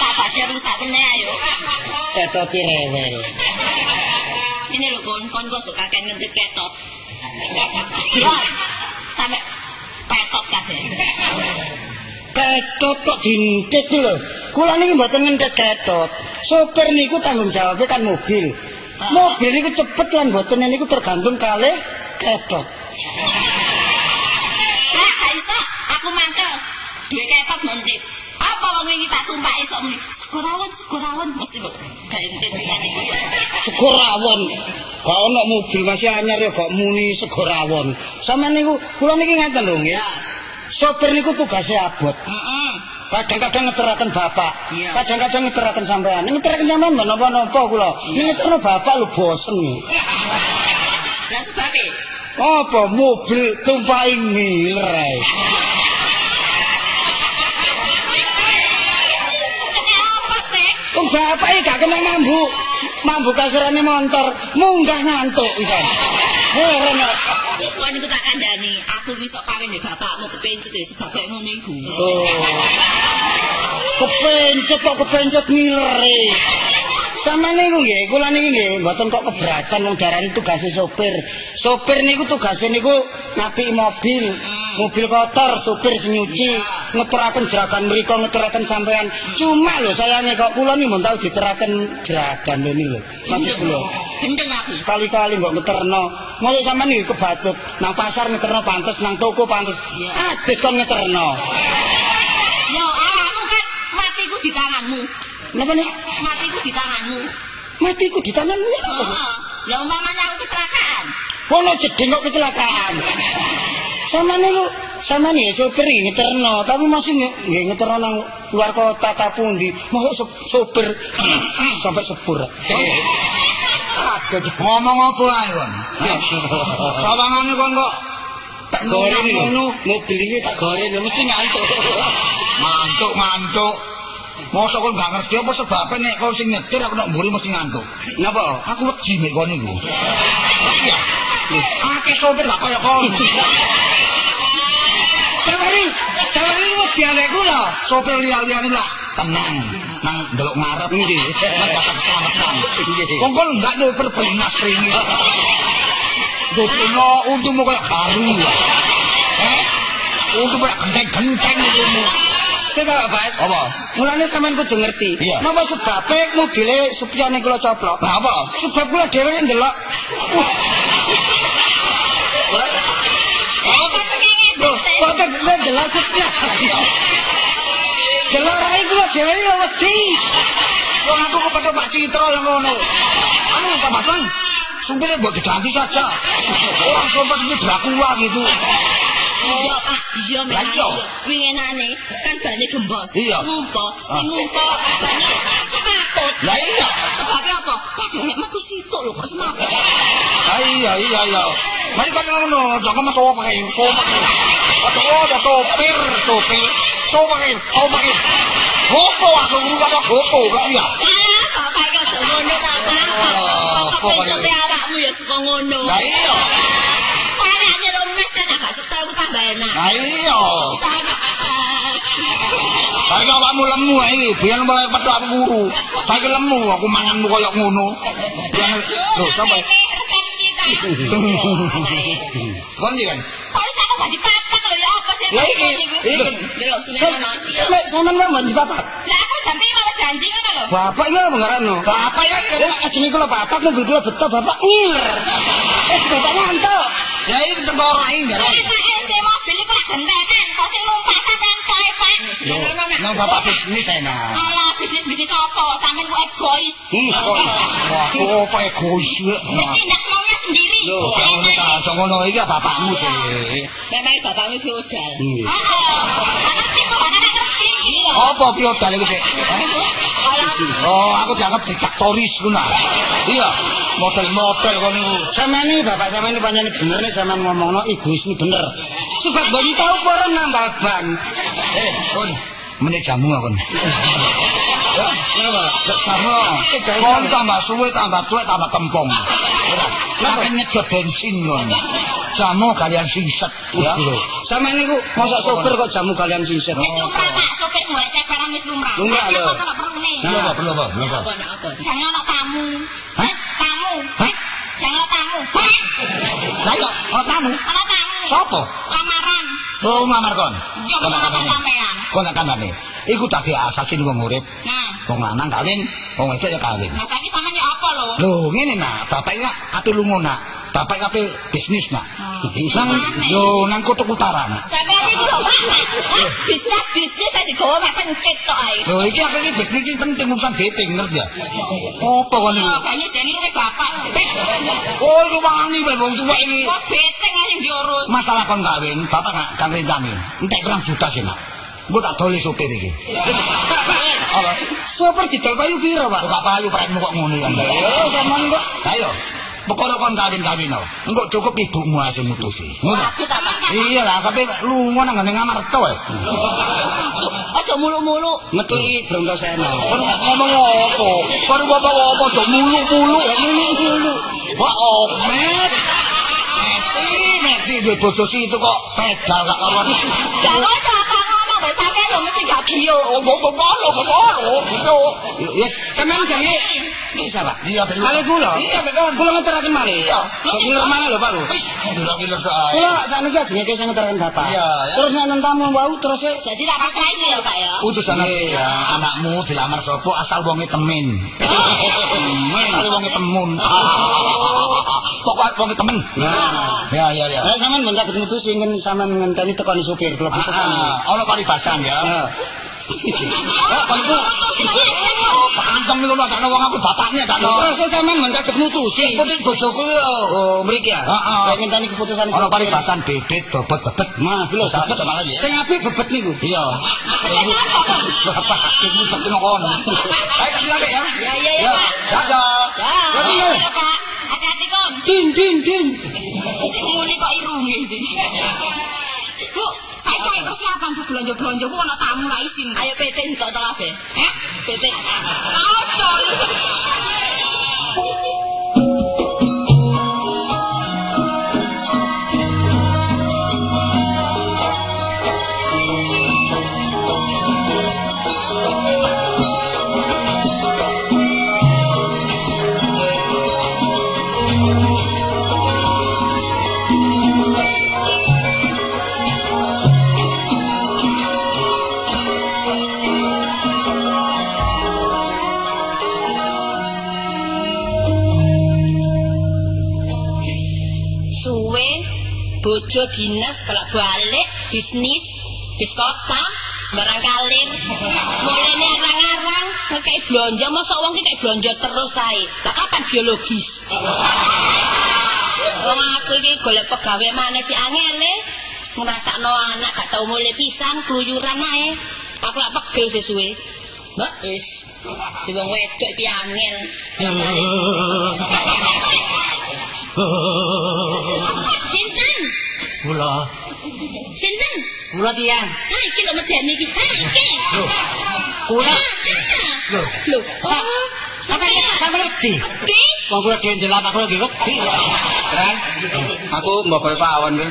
Speaker 6: Tak badhe rusak meneh ayo.
Speaker 2: Ketok ki rewel.
Speaker 6: Ini lho kon kon kok suka kakek ngentit ketot. Ya. Sampai petot kabeh.
Speaker 2: Ketot kok dintit lho. Kula niki mboten ngentet ketot. Sopir niku tanggung jawabnya kan mobil. Mobil niku cepet lan mboten niku tergantung kalih ketot.
Speaker 6: Lah gak iso, aku mangkel. Duwe ketot mentit. Apa wong wingi tak tumpah iso muni. Segorawon, segorawon mesti mbok pisan iki.
Speaker 2: Sego rawon. Gak ono mobil masih anyar ya gak muni sego rawon. Sampeyan niku kula niki ngeten lho nggih. Sopir niku tugasnya abot. Kadang-kadang ngeteraken bapak, kadang-kadang ngeteraken sampean. Ini ngeteraken sampean mbak napa-napa kula. Ini ngeterno bapak lu bosen.
Speaker 6: Lah sebabe
Speaker 2: Apa mobil tumpahi ngiler ae.
Speaker 6: apa sih?
Speaker 2: Kok bapak iki gak kena mambu. Mambu kasurane motor, munggah ngantuk ikan. Heran.
Speaker 6: Kon iku tak kandhani, aku wis sok kawin mbek bapakmu kepencet ya sebab kaya ngono iku.
Speaker 2: Oh. Kepencet kok kepencet ngilere. Sama niku nggih, kula niki nggih mboten kok keberatan wong darani tugase sopir. Sopir niku tugase niku ngapiki mobil. Mobil kotor, sing nyuci, ngeteraken jeragan mriku, ngeteraken sampean. Cuma lho sayange kok kula niki mun tau diteraken jeragan lho niku lho. Maksud kula.
Speaker 6: Gendeng aku.
Speaker 2: Sekali-kali kok ngeterno. Mosok sampean iki kebacut nang pasar ngeterno pantes, nang toko pantes. Adit kon ngeterno.
Speaker 6: Yo, awakmu kan matiku di tanganmu.
Speaker 2: Napa nih?
Speaker 6: Matiku di tanganmu.
Speaker 2: Matiku di tanganmu.
Speaker 6: Lah umpamanya aku kecelakaan.
Speaker 2: Kono jeding kok kecelakaan. Sama niku, sama nih sopir ngeterno, tapi masih nggih ngeterno nang luar kota ta pundi. Mosok sop- sopir sampai sepur.
Speaker 3: Ngomong apa ae kon? Sawangane kon kok
Speaker 2: tak goreng ngono, mobil iki tak goreng mesti ngantuk.
Speaker 3: mantuk mantuk. Mosok kon gak ngerti apa sebabnya nek kau sing nyetir aku nak mburi mesti ngantuk.
Speaker 2: Napa?
Speaker 3: Aku wedi mek kon iku. Akeh sopir gak kaya kon.
Speaker 2: Sawari, sawari kok dialek kula.
Speaker 3: Sopir liya-liyane lah tenang nang delok ngarep
Speaker 7: Nggih.
Speaker 3: mendapat keselamatan wong kon enggak nuper berinas pringis Dutino untukmu kayak baru eh untuk kayak genteng-genteng untukmu
Speaker 7: Sing kok Bas.
Speaker 3: apa?
Speaker 7: Mulane sampean kudu ngerti.
Speaker 3: Iya.
Speaker 7: Napa sebabe mobile supyane kula coplok?
Speaker 3: Apa?
Speaker 7: Sebab kula dhewe ndelok. Loh, kok tak ndelok supya. Delok rai kula dhewe yo wedi.
Speaker 3: Wong aku kepada Pak Citra yang ngono. Anu Pak Batang, supirnya buat diganti saja. Orang sobat ini Dracula gitu.
Speaker 6: Iya, Pak. Iya,
Speaker 3: Lah, iya.
Speaker 6: Winginane kan bane gembos.
Speaker 3: Iya.
Speaker 6: Ngumpo, sing
Speaker 3: Ah.
Speaker 6: ngumpo bane katut.
Speaker 3: Lah iya.
Speaker 6: Sebabnya apa? Waduh, nek metu sisuk lho kok semaput.
Speaker 3: Ah, iya iya iya. Mari kan ngono, jangan mas sopo pakai, sopo pakai. Atau oh, ada sopir, sopir, sopo pakai, sopo pakai. Gopo aku ngurus apa gopo, gak iya.
Speaker 6: Ah, bapak iki aja ngono ta, Pak.
Speaker 3: Oh,
Speaker 6: Kok sampe awakmu ya suka ngono.
Speaker 3: Lah iya.
Speaker 6: Carane romes kan agak setewu tambah enak.
Speaker 3: Lah iya. Saiki awakmu lemu ae, biyen mulai petuk aku guru. Saiki lemu aku manganmu koyo ngono. Biyen lho sapa? Kon iki kan.
Speaker 6: Kok aku gak dipapak lho ya apa sih?
Speaker 7: Lah iki, iki.
Speaker 6: Delok sinetron.
Speaker 7: Sampe sampean wae di bapak.
Speaker 6: Lah aku jam piro wis janji ngono lho.
Speaker 7: Bapak ini apa ngarano?
Speaker 3: Bapak ya
Speaker 7: Eh, ajeng iku lho bapak mobil kula beto bapak ngiler. Eh, bapak ngantuk.
Speaker 3: Ya iki tengkorak iki
Speaker 6: Lah
Speaker 3: ngarep.
Speaker 6: saiki mobil iku lak gentenan, kok sing numpak sampean kae Pak.
Speaker 3: Nang bapak bisnis enak.
Speaker 6: Alah bisnis-bisnis apa? Sampeyan ku egois.
Speaker 3: Wah, kok apa egois ya? Lho, gak ngono ta, aja ngono iki ya bapakmu sih.
Speaker 6: Memang bapakmu feodal. Iya.
Speaker 3: Apa feodal iki, Dik? Oh, aku dianggap diktatoris ngono. Iya, model-model kon niku.
Speaker 7: Sampeyan iki bapak sampeyan iki pancen bener nek sampeyan ngomongno egois ini bener. Sebab bayi tahu pora nambal ban.
Speaker 3: Eh, kon meneh jamu kenapa? Jamu. Kon tambah suwe tambah tuwek tambah kempong. Kenapa nyedot bensin kon? Jamu kalian singset ya.
Speaker 7: Sampeyan niku mosok sopir kok jamu kalian singset.
Speaker 6: Wis lumrah Pak, sopir golek ceperan wis lumrah.
Speaker 7: Lumrah, lho.
Speaker 6: Perlu
Speaker 3: apa? Perlu apa?
Speaker 6: Jangan tamu.
Speaker 3: Hah?
Speaker 6: Tamu.
Speaker 3: Hah?
Speaker 6: Jangan ana tamu.
Speaker 3: Lah iya, ana tamu.
Speaker 6: Ana tamu.
Speaker 3: Sopo?
Speaker 6: Lamaran.
Speaker 3: Oh, ngamar kon.
Speaker 6: Yo apa
Speaker 3: kandhane.
Speaker 6: sampean?
Speaker 3: Kon kandhane. Iku dadi asasi wong urip.
Speaker 6: Nah,
Speaker 3: Wong lanang kawin, wong wedok ya kawin.
Speaker 6: nah saiki sampean yo apa lho?
Speaker 3: Lho, ngene nak, bapak iki ape lunga nak. Bapak ape bisnis nak. Nang yo nang kutub utara nak.
Speaker 6: Sampean iki lho. Bisnis bisnis tadi gowo mek pencet tok ae.
Speaker 3: Lho iki aku iki bisnis iki penting urusan dating ngerti ya. Apa kon iki?
Speaker 6: Oh, kayaknya jani lu bapak.
Speaker 3: Oh, iku wangi wae wong tuwa iki.
Speaker 6: Kok beteng ae diurus.
Speaker 3: Masalah kon kawin, bapak gak kan rentani. Entek kurang juta sih nak. Gue tak doli sopir iki. Apa?
Speaker 7: Sopir didol payu piro, Pak?
Speaker 3: Kok payu premu kok ngono ya.
Speaker 7: Yo, sampeyan kok
Speaker 3: Ayo. Pokoknya kon kawin-kawin no. Engko cukup ibumu aja mutusi. Ngono. Iya lah, tapi lunga nang ngene ngamar to. eh.
Speaker 6: Aja mulu-mulu.
Speaker 7: metuki Brongkosena.
Speaker 3: Kon ngomong apa? Kon ngomong apa do mulu-mulu.
Speaker 7: Mulu-mulu.
Speaker 3: Wah, အေးနဲ့ဒီလိုပုတ်စီတော့ပဲသာ
Speaker 6: လာအရောကြာတော့ကြာပါခါတော့
Speaker 3: ပဲသာကဲတော့မသိကြ
Speaker 7: ဖြစ်
Speaker 4: ရေ
Speaker 3: ာဘောဘောဘောလို့ဘောလို့ဒီတော့ရ
Speaker 6: စမ်းကြရဲ့
Speaker 7: bisa, Pak?
Speaker 3: iya betul.
Speaker 7: Kali kula.
Speaker 3: Iya betul.
Speaker 7: Kula ngeteraken malih.
Speaker 3: Iya.
Speaker 7: Ngiler mana lho, Pak lho?
Speaker 3: Gila gila soal.
Speaker 7: Kula sakniki ajenge sing ngeteraken Bapak.
Speaker 3: Iya, ya.
Speaker 7: Terus nek tamu wau terus
Speaker 6: Jadi tak pakai ini ya, Pak ya.
Speaker 3: Utusan ya, anakmu dilamar sapa asal wonge temen. Temen, asal wonge temun. Pokok wonge temen.
Speaker 7: Nah.
Speaker 3: Ya ya ya.
Speaker 7: Eh sampean ben saged mutus ingin sampean ngenteni tekoni supir kula bisa kan.
Speaker 3: Ah, ono paribasan ya. Kon iku. Pantem lho tak wong aku bapaknya tak
Speaker 7: Terus sampean saged mutusi.
Speaker 3: Putih bojoku yo.
Speaker 7: Oh, mriki ya.
Speaker 3: Heeh.
Speaker 7: Ngenteni keputusan
Speaker 3: Ono
Speaker 7: supir.
Speaker 3: paribasan bebet bobot bebet.
Speaker 7: Nah, lho
Speaker 3: Sama
Speaker 7: bebet.
Speaker 3: sama lagi ya.
Speaker 7: Sing apik bebet niku.
Speaker 3: Iya. Bapak hakimu seperti nokon. Ayo tak bilang ya.
Speaker 6: Ya ya ya, Pak.
Speaker 3: Dadah.
Speaker 6: Ya. Pak. Hati-hati kon.
Speaker 7: Din din din.
Speaker 6: Iki muni kok irunge sini. Bu, saya saya persiapan bu belanja-belanja bu ana tamu ra isin. Ayo PT entuk to kabeh. Eh? PT. Ojo. Kerja dinas kalau balik bisnis bis kota barang kalir mulai ini arang-arang ngekei belanja masa uang kayak belanja terus saya lah kapan biologis? Wong aku iki golek pegawai mana sih angele ngrasakno anak gak tau mulai pisan keluyuran ae. Aku lak pegel sesuwe. Mbak wis. Di wong wedok iki angel. Sinten
Speaker 2: Kula.
Speaker 6: sinten
Speaker 2: Kula tiyang.
Speaker 6: ha iki lho medeni iki ha iki
Speaker 2: Lho. Kula. Lho.
Speaker 6: lho
Speaker 2: Sa- Sampe sampe wedi.
Speaker 6: iki
Speaker 2: Wong kula dhewe ndelok aku lagi wedi.
Speaker 7: Ran, aku mbobol pawon kan.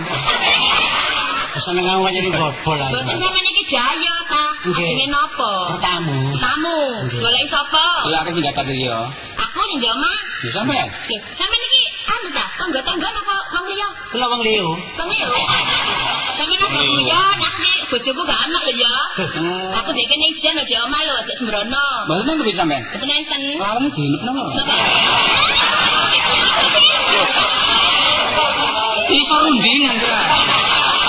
Speaker 2: Seneng aku jadi bobol aku.
Speaker 6: Boten sampeyan iki jaya ta?
Speaker 2: Nggih.
Speaker 6: Asline napa?
Speaker 2: Tamu.
Speaker 6: Tamu. Golek sapa?
Speaker 7: Lah aku sing gak tadi yo.
Speaker 6: Aku ning ndi, Mas?
Speaker 7: Ya
Speaker 6: sampeyan iki anu ta? Tangga-tangga apa wong liya?
Speaker 2: Kula wong liu.
Speaker 6: Wong liya. Sampeyan apa guyon? Aku iki bojoku gak anak lho ya. Aku dek kene ijen aja omah lho, aja sembrono.
Speaker 7: Mboten nang ngendi sampean?
Speaker 6: Boten enten.
Speaker 7: Lawan iki dinepno.
Speaker 6: Napa?
Speaker 7: Iso rundingan ta.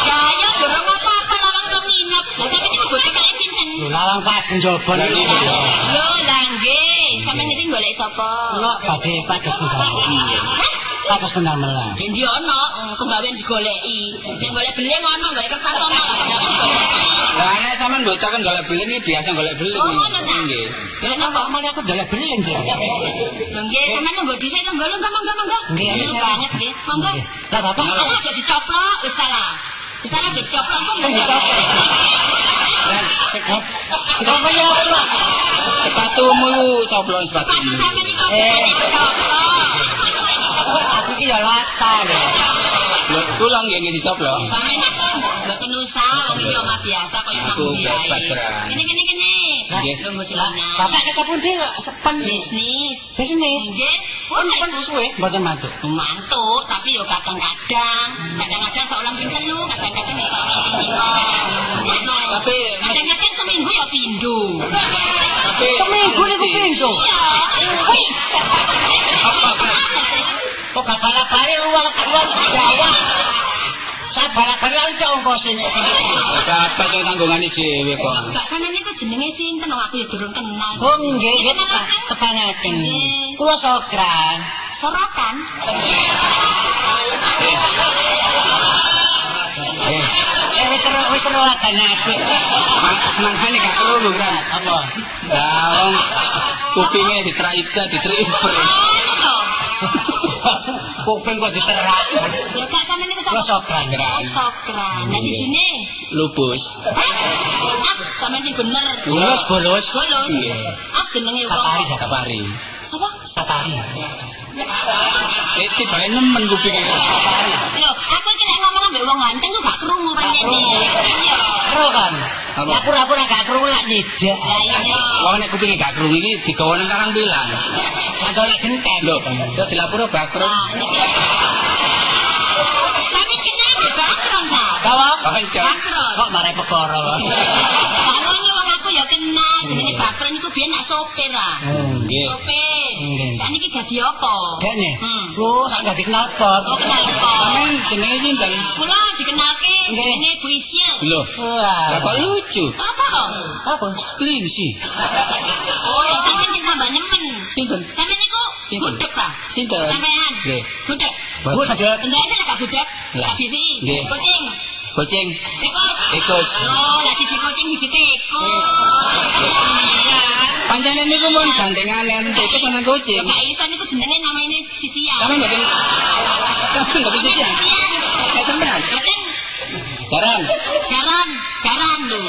Speaker 6: Jaya durung apa-apa lawang kok nginep. Lah sampeyan iki bojo kali sinten?
Speaker 2: Lho lawang paden jaba
Speaker 7: Lah,
Speaker 2: niku.
Speaker 7: iya.
Speaker 6: Lho, lah nggih. Sampeyan iki golek sapa?
Speaker 2: Kula badhe pados pendamelan. Pados pendamelan.
Speaker 6: Endi ono penggawean digoleki. Nek golek beling ono, golek kertas ono.
Speaker 7: Lah nek sampean bocah kan golek beling iki biasa golek beling.
Speaker 6: Oh, ngono ta?
Speaker 7: Nggih.
Speaker 2: Ya napa mali aku dolek beling.
Speaker 6: Nggih, sampeyan nunggu dhisik nunggu lho, monggo monggo.
Speaker 2: Nggih,
Speaker 6: banget nggih. Monggo.
Speaker 2: Lah bapak
Speaker 6: Aku aja dicoplok wis salah. Wis salah dicoplok kok.
Speaker 2: Apa?
Speaker 7: sepatumu
Speaker 6: iki kok
Speaker 2: Eh.
Speaker 6: dicoplok.
Speaker 2: Aku ki ya lata lho.
Speaker 7: Lho, kula nggih nggih dicoplok.
Speaker 6: Sampeyan aku mboten usah, wong iki omah biasa kaya
Speaker 7: Aku
Speaker 6: nang
Speaker 7: Bran.
Speaker 6: Kene kene kene.
Speaker 7: Nggih.
Speaker 2: Bapak kata pundi sepen
Speaker 6: bisnis.
Speaker 2: bisnis.
Speaker 6: Nggih.
Speaker 2: Pun pun suwe mboten mantuk.
Speaker 6: mantuk tapi yo kadang-kadang kadang-kadang seorang ping telu kadang-kadang ya.
Speaker 7: Tapi-
Speaker 6: kadang-kadang seminggu ya pindu
Speaker 7: Tapi
Speaker 2: Seminggu niku pindho.
Speaker 6: iya
Speaker 2: Kok gak balak-balik uang uang Jawa. Saya balak-balik aja ongkosnya.
Speaker 7: Bapak sing tanggungane dhewe kok.
Speaker 6: Mbak sampeyan niku jenenge sinten wong aku ya durung kenal
Speaker 2: Oh nggih, nggih kepangaken.
Speaker 6: Nggih.
Speaker 2: Kula sokran.
Speaker 6: sorotan
Speaker 7: Eh,
Speaker 2: Eh wis ora wis ora ladane aku.
Speaker 7: mangkane gak perlu kan.
Speaker 2: Apa?
Speaker 7: Lah wong kupinge ditraika, ditriper.
Speaker 2: Kuping kok diterak.
Speaker 6: ya gak sampeyan niku
Speaker 2: Kula sokran.
Speaker 6: Sokran nah di sini
Speaker 7: Lupus.
Speaker 6: Ah sampeyan sing bener
Speaker 2: Bolos bolos.
Speaker 6: Bolos.
Speaker 7: Iya.
Speaker 6: Ah jenenge.
Speaker 2: Sapari dah.
Speaker 7: Kapari.
Speaker 6: Sapa?
Speaker 2: Sapari.
Speaker 7: Eh tibae nemen kupinge.
Speaker 6: Lho, aku iki lek ngomong ambek wong ganteng kok gak krungu pancen. Iya.
Speaker 2: Ro kan.
Speaker 7: Apa?
Speaker 2: Ya pura-pura gak krungu lak nyedak.
Speaker 6: Lah iya.
Speaker 7: Wong nek kupinge gak krungu iki digawa nang karang pilang.
Speaker 2: Atau lek genteng.
Speaker 7: Lho, yo dilapuro.
Speaker 6: Ah, niki. Tapi kenapa bakron ta?
Speaker 2: Kawa?
Speaker 7: Pancen.
Speaker 6: Bakron.
Speaker 2: Kok mare perkara.
Speaker 6: Ya kenal jenenge bakron iku biyen nak sopir ah.
Speaker 2: Hmm.
Speaker 7: Nggih.
Speaker 6: Sopir. Sak niki dadi apa?
Speaker 2: Dene.
Speaker 6: Hmm.
Speaker 2: Lu sak gak dikenal pot.
Speaker 6: Oh, kenal apa?
Speaker 7: Sampeyan jenenge sinten?
Speaker 6: Kula dikenalke jenenge Bu Isyil.
Speaker 7: Lho,
Speaker 2: Wah.
Speaker 7: kok lucu.
Speaker 6: Apa kok?
Speaker 2: Apa?
Speaker 7: Lingsi.
Speaker 6: Oh, ya sampeyan sing tambah nemen.
Speaker 7: Sinten?
Speaker 6: Sampeyan niku gudeg ta?
Speaker 7: Sinten?
Speaker 6: Sampeyan.
Speaker 7: Nggih.
Speaker 6: Gudeg.
Speaker 2: Saja.
Speaker 6: Enggak gudeg.
Speaker 7: Lah.
Speaker 6: Bisi. Kucing.
Speaker 7: Kucing.
Speaker 6: Tikus.
Speaker 7: Tikus.
Speaker 6: Oh, lah siji kucing siji tikus.
Speaker 7: Pancene niku mun gandengane enten tikus ana kucing.
Speaker 6: Gak iso niku jenenge namanya sisian.
Speaker 7: Sampeyan mboten Sampeyan mboten sisian. Eh sampeyan.
Speaker 6: Boten
Speaker 7: Jaran.
Speaker 6: jaran, jaran lho.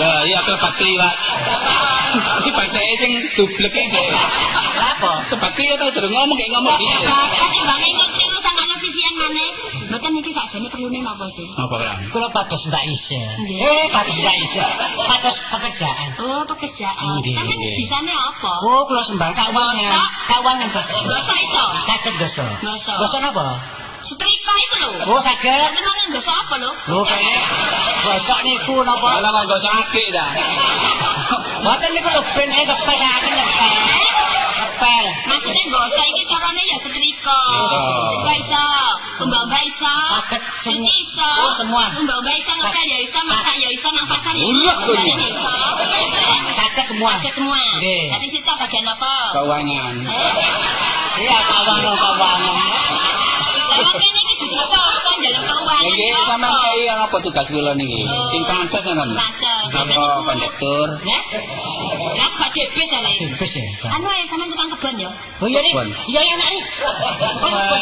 Speaker 7: Lah iya kebakti, Pak. Iki bacane sing dublek iki.
Speaker 2: Apa?
Speaker 7: Kebakti ya tau durung ngomong kayak ngomong iki.
Speaker 6: Tapi bangke kucing lu sama sisian maneh. Boten niki sakjane perlune napa sih?
Speaker 7: Apa kan?
Speaker 2: Kula pados ndak.
Speaker 6: Nggih.
Speaker 2: Eh, pados ndak isih. Pados pekerjaan.
Speaker 6: Oh, pekerjaan. Sampeyan
Speaker 7: nggih.
Speaker 6: bisane apa?
Speaker 2: Oh, kula sembah kawangan. Kawangan Pak.
Speaker 6: Gosok iso.
Speaker 2: Saged. Gosok.
Speaker 6: Gosok
Speaker 2: napa?
Speaker 6: Setrika iku lho.
Speaker 2: Oh, saged.
Speaker 6: Mana gosok apa lho?
Speaker 2: Lho kene gosok niku napa?
Speaker 7: Malah kok gosok akik ta.
Speaker 2: Mboten niku lho ben e Kepel.
Speaker 6: Maksudnya gosok iki carane ya setrika. Setrika iso, mbak-mbak iso,
Speaker 2: Saged sem-
Speaker 6: cuci iso.
Speaker 2: Oh, semua.
Speaker 6: Mbak-mbak iso ngepel ya iso, masak ya iso, nang pasar ya iso. Ya.
Speaker 2: Saged semua.
Speaker 6: Saged semua.
Speaker 2: Nggih.
Speaker 6: Dadi cita bagian apa?
Speaker 7: Kawangan.
Speaker 6: Eh,
Speaker 2: Iya.
Speaker 6: Lah njaluk keuangan.
Speaker 7: Nggih,
Speaker 6: ya
Speaker 7: sampean
Speaker 6: apa?
Speaker 7: kei yang apa tugas kula niki? Sing pancet.
Speaker 6: Pancet.
Speaker 7: Apa kondektur?
Speaker 6: Ya? Lah kok dhewe jane.
Speaker 2: Wis ya.
Speaker 6: Anu ae sampean tukang kebon ya.
Speaker 2: Oh iya.
Speaker 7: Kebon.
Speaker 2: Iya iya nak nih.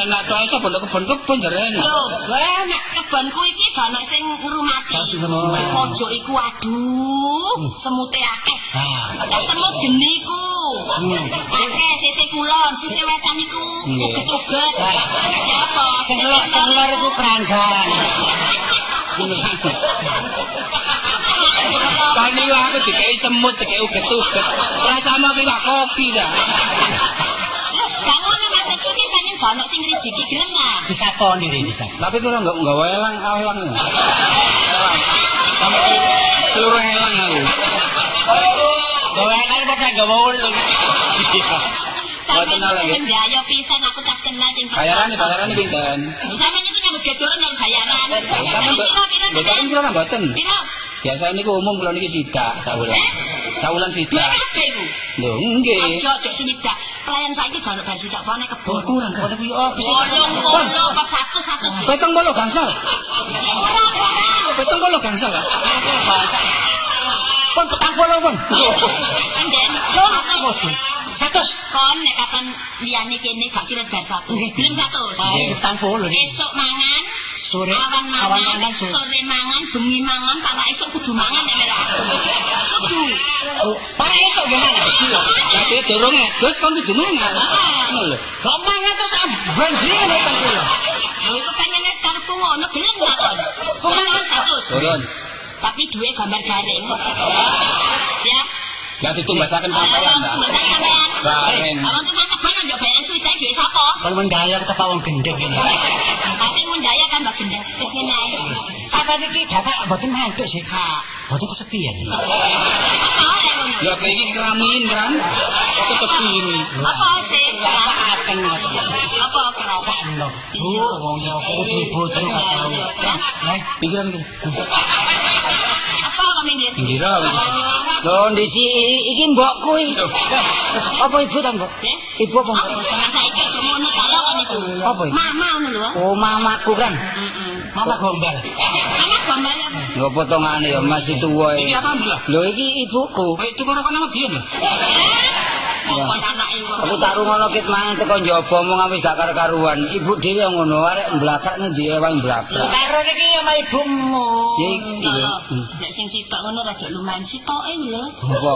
Speaker 7: Enak to iso pondok kebon-kebon jarene.
Speaker 6: Lho, enak kebonku iki gak ono sing ngrumati. Pojok iku aduh, semute akeh.
Speaker 2: Ah.
Speaker 6: Lah semut geni iku.
Speaker 2: Hmm.
Speaker 6: Akeh sisih kulon, sisih wetan iku.
Speaker 7: Nggih.
Speaker 6: Uget-uget.
Speaker 2: Ah.
Speaker 6: Ya apa?
Speaker 2: Sing lor sing lor iku keranggan.
Speaker 7: Kan iki aku dikei semut, dikei uget-uget. Rasamu ki gak kopi dah.
Speaker 6: Lho, gak ngono maksudku ki pancen gak ono sing ngrijiki gelem ta?
Speaker 2: Bisa toni ini bisa.
Speaker 7: Tapi kula enggak enggak welang alang. Elang. Sampai seluruh elang aku.
Speaker 2: Gawe kan padha gawe ulu.
Speaker 6: Sampai. Menjaya pisan aku tak kenal sing
Speaker 7: Bayaran nih, bayaran nih pinten.
Speaker 6: Sampe niku nyambut gajoran nang bayaran.
Speaker 7: Mboten kira mboten.
Speaker 6: Pira?
Speaker 7: Biasa niku umum kula niki tidak sawulan. Sawulan
Speaker 6: Dua
Speaker 7: tidak. Lho, nggih.
Speaker 6: Ojo ojo sini dak. Pelayan saiki gak ono baju cak pone kebon.
Speaker 7: Kurang kan.
Speaker 6: Bolong polo pas satu satu.
Speaker 7: Petong bolo gangsal. Petong bolo gangsal.
Speaker 2: Pun petang polo pun.
Speaker 6: Anden.
Speaker 2: Satu.
Speaker 6: Kon nek kapan liyane kene gak kira bar satu. Gelem satu.
Speaker 2: Petang polo.
Speaker 6: Esuk mangan.
Speaker 2: Sore
Speaker 6: Awan mangan,
Speaker 2: mangan sore.
Speaker 6: mangan, bengi mangan, para esuk kudu mangan ya Mela. Kudu.
Speaker 2: Oh, Para esok gimana?
Speaker 7: Tapi dorong edus kon kudu mangan. Ngono lho.
Speaker 2: Kok mangan terus banjir nih petang polo.
Speaker 6: Lho iku pengen es karepku ngono gelem ta kon. Mangan satu.
Speaker 7: Turun.
Speaker 6: Tapi duwe gambar garing. Ya.
Speaker 7: Ya ditumbasaken sampean ta.
Speaker 6: Bentar sampean.
Speaker 7: Garing.
Speaker 6: Kalau tukang kebon njuk bayar suwite duwe sapa?
Speaker 2: Kalau mendaya kita pawang gendeng ini.
Speaker 6: Tapi mundaya kan mbak gendeng. Wis ngene ae.
Speaker 2: Apa niki dapat mboten mantuk sih kak. Mboten kesepian.
Speaker 6: Apa?
Speaker 7: Ya kayak iki keramin kan. Tetep ini.
Speaker 6: Apa sih?
Speaker 2: Akan
Speaker 6: Apa kerasa?
Speaker 2: Loh, Bu, wong ya kudu bojo gak tau. Eh,
Speaker 7: Pikiran iki.
Speaker 6: Apa kok minggir?
Speaker 7: Ngira iki.
Speaker 1: Lho ndisi iki mbokku iki. Apa ibu ta, Mbok?
Speaker 6: Eh?
Speaker 1: Ibu apa?
Speaker 6: Nah, saiki ngono ta lho.
Speaker 1: Apa iki?
Speaker 6: Mama ngono lho.
Speaker 1: Oh, mamaku kan.
Speaker 6: Heeh.
Speaker 2: Mama gombal.
Speaker 6: Mama gambar apa?
Speaker 1: Lho potongane ya masih tuwa
Speaker 7: Iki
Speaker 1: iki.
Speaker 7: apa mbak?
Speaker 1: Lho iki ibuku.
Speaker 7: Kowe itu karo kan biyen lho.
Speaker 6: Kok kok.
Speaker 1: Aku tak rungono kit mangan teko njaba omong wis gak karo-karuan. Ibu dhewe ngono, arek mblakak ngendi ewang mblakak.
Speaker 2: Karo niki ya sama ibumu.
Speaker 1: Ya iki.
Speaker 6: Nek sing sitok ngono rada lumayan sitoke lho.
Speaker 1: Apa?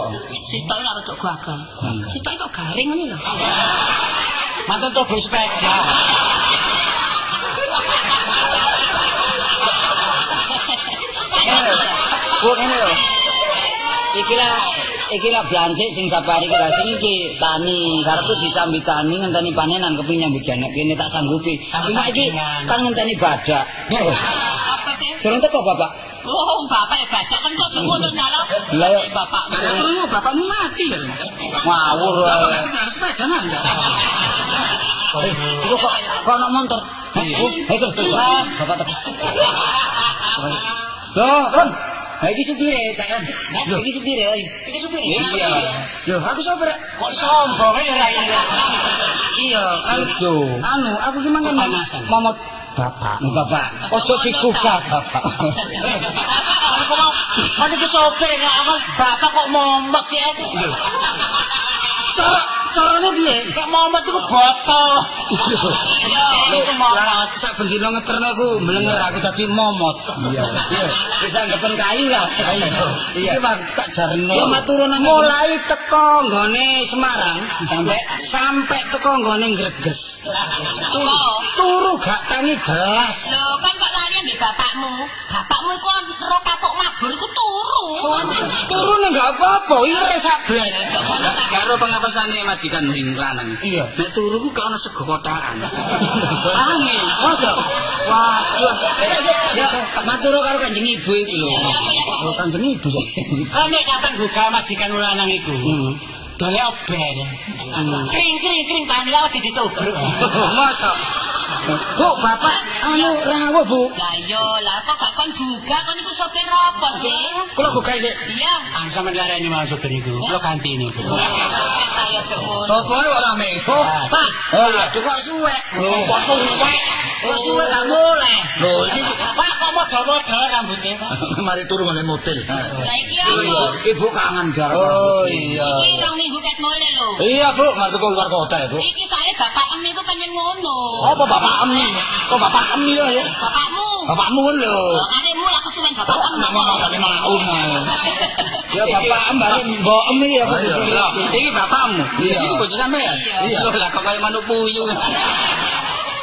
Speaker 6: Sitoke ora rada gagal.
Speaker 1: Hmm.
Speaker 6: Sitoke kok garing ngono lho.
Speaker 2: Mantan tuh beli
Speaker 1: Bu ngene lho. Iki lah iki lah blancik sing sapari kira sing iki tani karepku disambi tani ngenteni panenan kepengin nyambut janek kene tak sanggupi. Cuma iki kan ngenteni badak. Durung teko bapak.
Speaker 6: Oh, bapak ya baca kan kok ngono nyala.
Speaker 1: Lah ya
Speaker 6: Bapak
Speaker 7: Terus bapakmu mati ya.
Speaker 1: ngawur
Speaker 7: Bapak
Speaker 1: wae.
Speaker 7: kan harus sepeda nanda.
Speaker 1: Eh, iku kok kok ana. Hah? Oh, ayo Wah, bapak teko. Loh, Kon. Ha iki supire, kan. Lho, iki supire. oi.
Speaker 2: Iki supir.
Speaker 7: Iya.
Speaker 1: Lho, aku sopir.
Speaker 2: Kok sombong kan ora ini.
Speaker 1: Iya, kan anu, aku ki mangke
Speaker 2: Kepanasan.
Speaker 1: momot bapak. Nih bapak. Ojo digugah bapak.
Speaker 2: Aku mau, kan iki sopir ya, aku bapak kok momot ya.
Speaker 1: Cara carane piye?
Speaker 2: Kok momot iku boto.
Speaker 1: Lho, lah sak bendina ngeterno aku mlenger aku dadi momot. Iya. Iya, wis anggapan kayu lah. Kayu. Iya. Iki Bang, tak jarno. Ya maturunan mulai teko nggone Semarang sampai sampai teko nggone Greges.
Speaker 6: Tunggu.
Speaker 1: Turu gak tangi gelas.
Speaker 6: Lho, kan kok lali ambek bapakmu. Bapakmu iku ro kapok mabur iku turu.
Speaker 1: Turu nek gak apa-apa, ire sak blet.
Speaker 7: Karo pengapasane majikan sing lanang.
Speaker 1: Iya.
Speaker 7: Nek turu ku gak ono sego kotaan.
Speaker 1: Angin. Masa? Waduh. Ya, matur karo Kanjeng Ibu iku lho. Oh, Kanjeng Ibu.
Speaker 2: Kan nek kapan buka majikan lanang iku. Dole obel. Kring kring kring tangi awak ditubruk.
Speaker 1: Masa. Bu, bapak anu rawuh, Bu.
Speaker 6: Lah iya, lah kok gak kon juga kon iku sopir apa sih?
Speaker 1: Kula buka sik.
Speaker 6: Iya.
Speaker 2: Ah sampean larani mau sopir niku. Kula ganti.
Speaker 6: Ayo ngono.
Speaker 3: Apa kok rame?
Speaker 1: Oh, Pak.
Speaker 3: Oh.
Speaker 1: Aduh kok suwe.
Speaker 3: Oh, kok suwe?
Speaker 1: Kok suwe gak mulai.
Speaker 3: Loh, ini
Speaker 2: Pak kok model-model rambutnya, Pak?
Speaker 3: mari turu ngene mobil.
Speaker 6: Lah iki
Speaker 1: Iya,
Speaker 6: apa?
Speaker 1: Ibu kangen jar.
Speaker 3: Oh, iya.
Speaker 6: Iki rong minggu ket mole lho.
Speaker 3: Iya, Bu, mari tuku luar kota ya, Bu.
Speaker 6: Iki saya bapak em iku pengen ngono.
Speaker 3: Apa bapak em? Kok bapak em ya? ya?
Speaker 6: Bapakmu.
Speaker 3: Bapakmu kan lho.
Speaker 6: Karemu lah kesuwen bapak em.
Speaker 3: Nak ngomong tadi mau mau.
Speaker 1: Ya bapak mbok em ya.
Speaker 3: Oh, iya.
Speaker 1: Iki bapakmu.
Speaker 3: Iya.
Speaker 1: Iki bojo sampean.
Speaker 3: Iya.
Speaker 1: Loh, lah kok kaya manuk puyuh.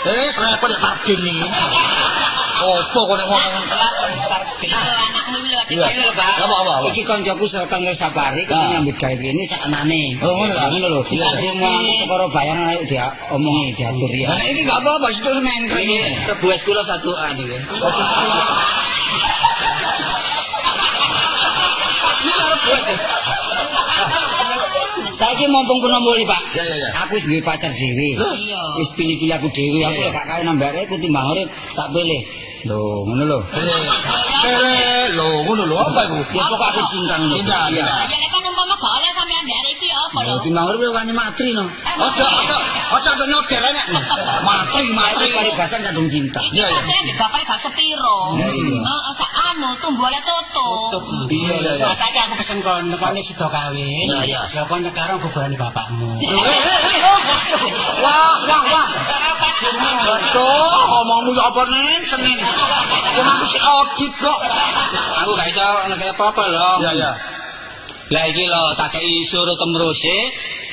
Speaker 3: Eh, repot ya parkir nih. Opo kok nek ngomong.
Speaker 6: Anakmu iki lho.
Speaker 1: Lho, Pak.
Speaker 3: Apa, apa, apa?
Speaker 1: Iki koncoku Sultan wis safari
Speaker 3: Ah.
Speaker 1: kene nyambut gawe kene saknane.
Speaker 3: Oh, ngono
Speaker 1: lho.
Speaker 3: Iya.
Speaker 1: Bisa mau perkara bayaran ayo dia omongi diatur ya.
Speaker 3: Nah, ini enggak apa-apa, situ semen
Speaker 1: Ini rebues kula satu anu. Saiki mumpung kuno muli, Pak.
Speaker 3: Ya, ya, ya.
Speaker 1: Aku duwe pacar dhewe.
Speaker 6: Iya.
Speaker 1: Wis pilih-pilih aku dhewe. Aku lek gak kawin ambare aku timbang urip tak pilih. Lho, ngono lho.
Speaker 3: Lho, ngono lho, apa iku?
Speaker 1: Ya pokok aku cinta ngono.
Speaker 3: Cinta,
Speaker 1: Iya.
Speaker 3: cinta.
Speaker 6: Ya nek kan umpama gak oleh sampean mbak iki apa lho?
Speaker 1: Lho, timbang urip wani matri no.
Speaker 3: Ojo, ojo, ojo sampe nyodel nek. Matri, matri.
Speaker 1: Matri paribasan kadung cinta.
Speaker 3: Iya, iya.
Speaker 6: pancen di bapak gak sepiro. Heeh, sak anu tumbuh oleh tutup.
Speaker 3: Iya, iya.
Speaker 2: Tadi aku pesen kon, kon sida kawin.
Speaker 3: Iya, iya.
Speaker 2: Ya kon sekarang kuburan bapakmu.
Speaker 3: Wah, wah, wah. Betul, ngomongmu ya apa nih, Senin. Cuma aku si audit kok.
Speaker 1: Aku gak iso ngekek apa-apa lho.
Speaker 3: Ya, ya.
Speaker 1: Lah iki lho tak kei suruh temruse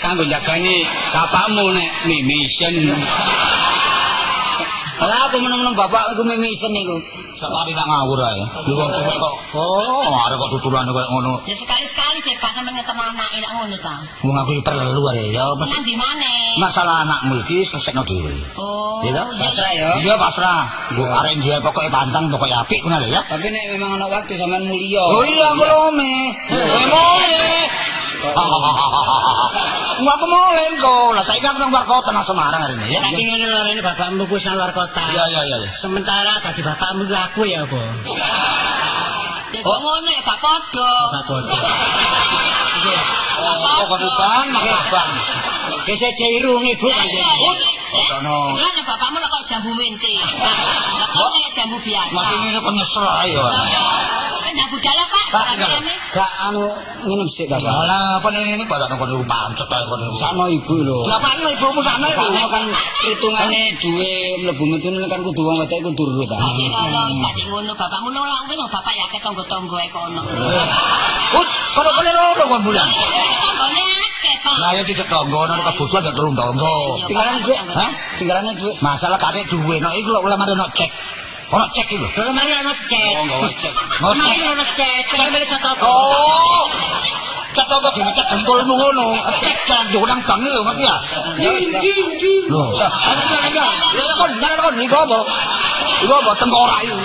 Speaker 1: kanggo jagani bapakmu nek mimisen. Lah aku meneng-meneng bapak iku mimisen iku.
Speaker 3: Sekali tak ngawur ae. Wong tuwek kok. Oh, arek kok tuturan koyo ngono.
Speaker 6: Ya sekali-sekali sih Pak sampe ngetem anak enak ngono ta.
Speaker 3: Wong aku iki perlu are ya.
Speaker 6: Nang di maneh?
Speaker 3: Masalah anakmu iki selesaino dhewe.
Speaker 6: Oh.
Speaker 3: Iya,
Speaker 1: Pasrah ya.
Speaker 3: Iya pasrah. Mbok arek dia pokoke pantang pokoke apik ngono lho ya.
Speaker 1: Tapi nek memang ana waktu sampean mulya.
Speaker 3: Oh iya aku lome. Lome. Enggak aku mau lengko. Lah saiki aku nang luar kota nang Semarang hari ini ya.
Speaker 2: Tapi ngene lho ini bapakmu ku sang luar kota.
Speaker 3: Iya iya iya.
Speaker 2: Sementara tadi bapakmu ku aku ya, Bu.
Speaker 6: Ya kok ngono ya gak padha.
Speaker 2: Bapak kota.
Speaker 3: Oh, kok bang, makabang.
Speaker 2: Kese ceirunge, Bu.
Speaker 6: Lah iya.
Speaker 3: Sono.
Speaker 6: Lah nek bapakmu lah kok jambu mente. Lah kok jambu biasa.
Speaker 3: Makin ini kok nyesel ae ya.
Speaker 6: Kan jambu dalam Pak.
Speaker 3: Pak.
Speaker 1: Gak anu nginep sik ta, Pak.
Speaker 3: Alah, apa ini ini pada nongkrong di pancet ae kok.
Speaker 1: Sakno ibu lho.
Speaker 3: Lah apa ibumu sana iku?
Speaker 1: Sakno kan hitungane duwe mlebu metu kan kudu wong wedok iku durut ta.
Speaker 6: Tapi kalau tadi ngono bapakmu nolak wis wong bapak ya ketonggo-tonggo e kono.
Speaker 3: Ut, kalau kene loro kon bulan.
Speaker 6: Akeh Pak.
Speaker 3: Lah ya tidak tonggo nang kebutuhan gak turun tonggo.
Speaker 1: Tinggalan duit, hah? Tinggalannya duit.
Speaker 3: Masalah kate duwe, no iku lho oleh mari no cek. Ono cek iku.
Speaker 2: Dulu mari ana cek.
Speaker 3: Oh, nggak cek.
Speaker 2: Mari ana cek. Balik kata apa?
Speaker 3: Oh. Cek apa dhewe cek dengkulmu ngono. Cek candu nang bank lho ngerti ya? Lho, ana ana ana. Lha kok jangan kok iku apa? Iku apa tengkorak iku.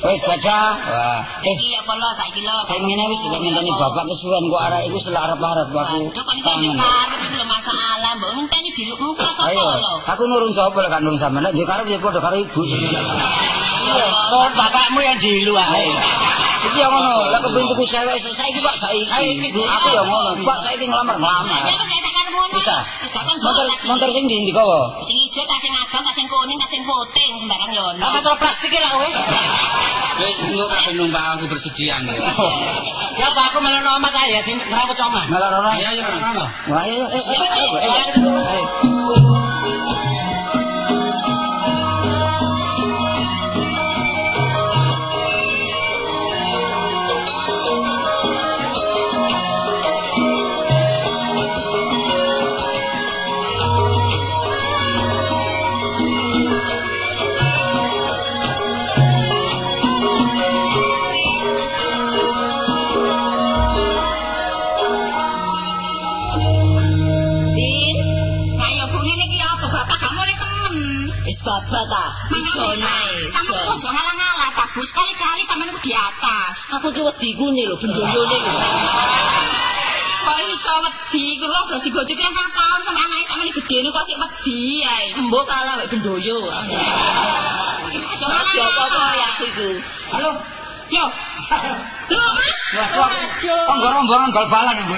Speaker 1: Wis dadah. Wah, eh
Speaker 6: Iki apa lo saiki lo.
Speaker 1: Kayak ngene wis lek ngenteni bapak kesuwen kok arek iku selak arep-arep aku.
Speaker 6: Itu kan
Speaker 1: kangen.
Speaker 6: karep itu lho masalah, mbok ngenteni di muka sapa
Speaker 1: Ayo,
Speaker 6: lho.
Speaker 1: aku nurun sapa lek kan nurun sampean. Nek yo karep yo padha karo ibu.
Speaker 6: Iya.
Speaker 2: Oh, bapakmu yang di luar.
Speaker 1: Iki yang ngono, lek kepengin tuku cewek saiki Pak saiki. Aku yo ngono, Pak saiki ngelamar-ngelamar.
Speaker 6: Ya kok.
Speaker 1: Bisa. Motor motor sing ndi ndi kowe?
Speaker 6: sing ijo ta sing abang ta sing kuning ta sing putih sembarang yo ono.
Speaker 2: Apa terus plastik lah weh?
Speaker 1: Wis engko kabeh numpang aku bersedia ya.
Speaker 2: Ya Pak aku malah nomad aja sing ngrawat coma.
Speaker 1: Malah ora.
Speaker 2: Iya, iya,
Speaker 1: Ngono. Wah, ayo
Speaker 6: ta, ijo nae. Kamu kok aja ngalah-ngalah ta, Bu. Sekali-kali pamen ku di atas. Aku ki wedi ku ne lho, bendolone lho. kok wedi kula dadi bojo ki kan tahun sama anake sampe gedene kok sik wedi ae. Mbok kalah mek bendoyo. Jangan apa-apa ya aku iku.
Speaker 1: Halo.
Speaker 6: Yo. Lho, Mas.
Speaker 1: Waduh. Kok nggo rombongan bal-balan yang.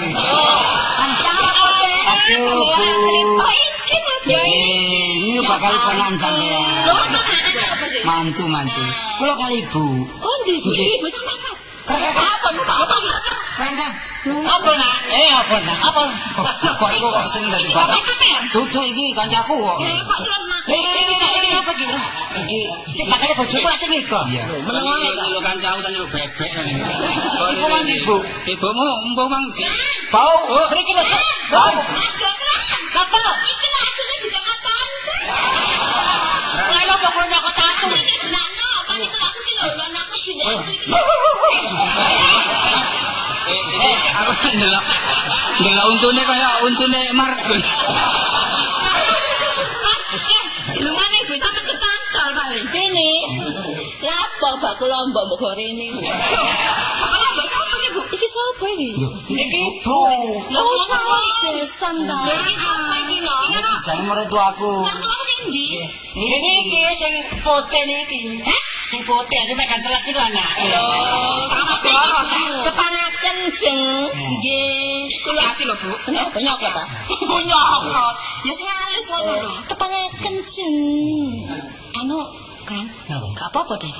Speaker 6: Kancang apa teh?
Speaker 1: Aduh, Bu.
Speaker 6: Oh, iki Mas. Ya
Speaker 1: Eh, ini bakal penan
Speaker 6: Lho,
Speaker 1: sampean.
Speaker 6: Mas, apa sih?
Speaker 1: Mantu mantu. Kula kali ibu.
Speaker 6: Oh, ndi Bu?
Speaker 1: Nggih.
Speaker 6: Ibu sampe apa Bu? Apa?
Speaker 1: Kangkang.
Speaker 2: Apa nak? Eh apa nak? Apa?
Speaker 1: Kok iku kok sing dadi
Speaker 6: sampean?
Speaker 1: Dudu iki kancaku kok.
Speaker 6: Eh, kok terus nak?
Speaker 2: Eh, ini apa gitu?
Speaker 1: Iki
Speaker 2: Sik pakane bojoku lak sing iku.
Speaker 1: Iya.
Speaker 2: Menengono ta?
Speaker 1: Lu kancaku tan lu bebek kan.
Speaker 2: Ibu mang ibu.
Speaker 1: Ibumu mbok mang.
Speaker 2: Bau. Mriki lho. Bau. Apa?
Speaker 6: Iki lah asline bisa katan.
Speaker 2: Lah lho pokoknya kok tatu.
Speaker 6: Iki benakno, kan iku aku ki lho, lho anakku sini aku iki.
Speaker 1: Eh, aku ndelok. Ndelok untune kaya untune Margun.
Speaker 6: Lumane ibu sampe ketantol paling. Dene. Lapo bakul lombok mbok gorene. Bakul lombok sapa iki, Bu? Iki sapa iki?
Speaker 2: Iki ibu.
Speaker 6: Lho, sapa iki? Sanda. Lho, iki sapa iki lho?
Speaker 1: Jangan mertuaku.
Speaker 6: Mertuaku sing ndi?
Speaker 2: Ini iki sing foto niki. Sing foto yang mekan telat itu anak.
Speaker 6: Lho, sama kok.
Speaker 2: Kepangaken jeng.
Speaker 6: Nggih, kula ati lho, Bu.
Speaker 2: Kenapa nyokot ta?
Speaker 6: Nyokot. Ya sing alis ngono lho.
Speaker 2: Kepangaken kenceng.
Speaker 6: Anu, kan? Gak apa-apa deh.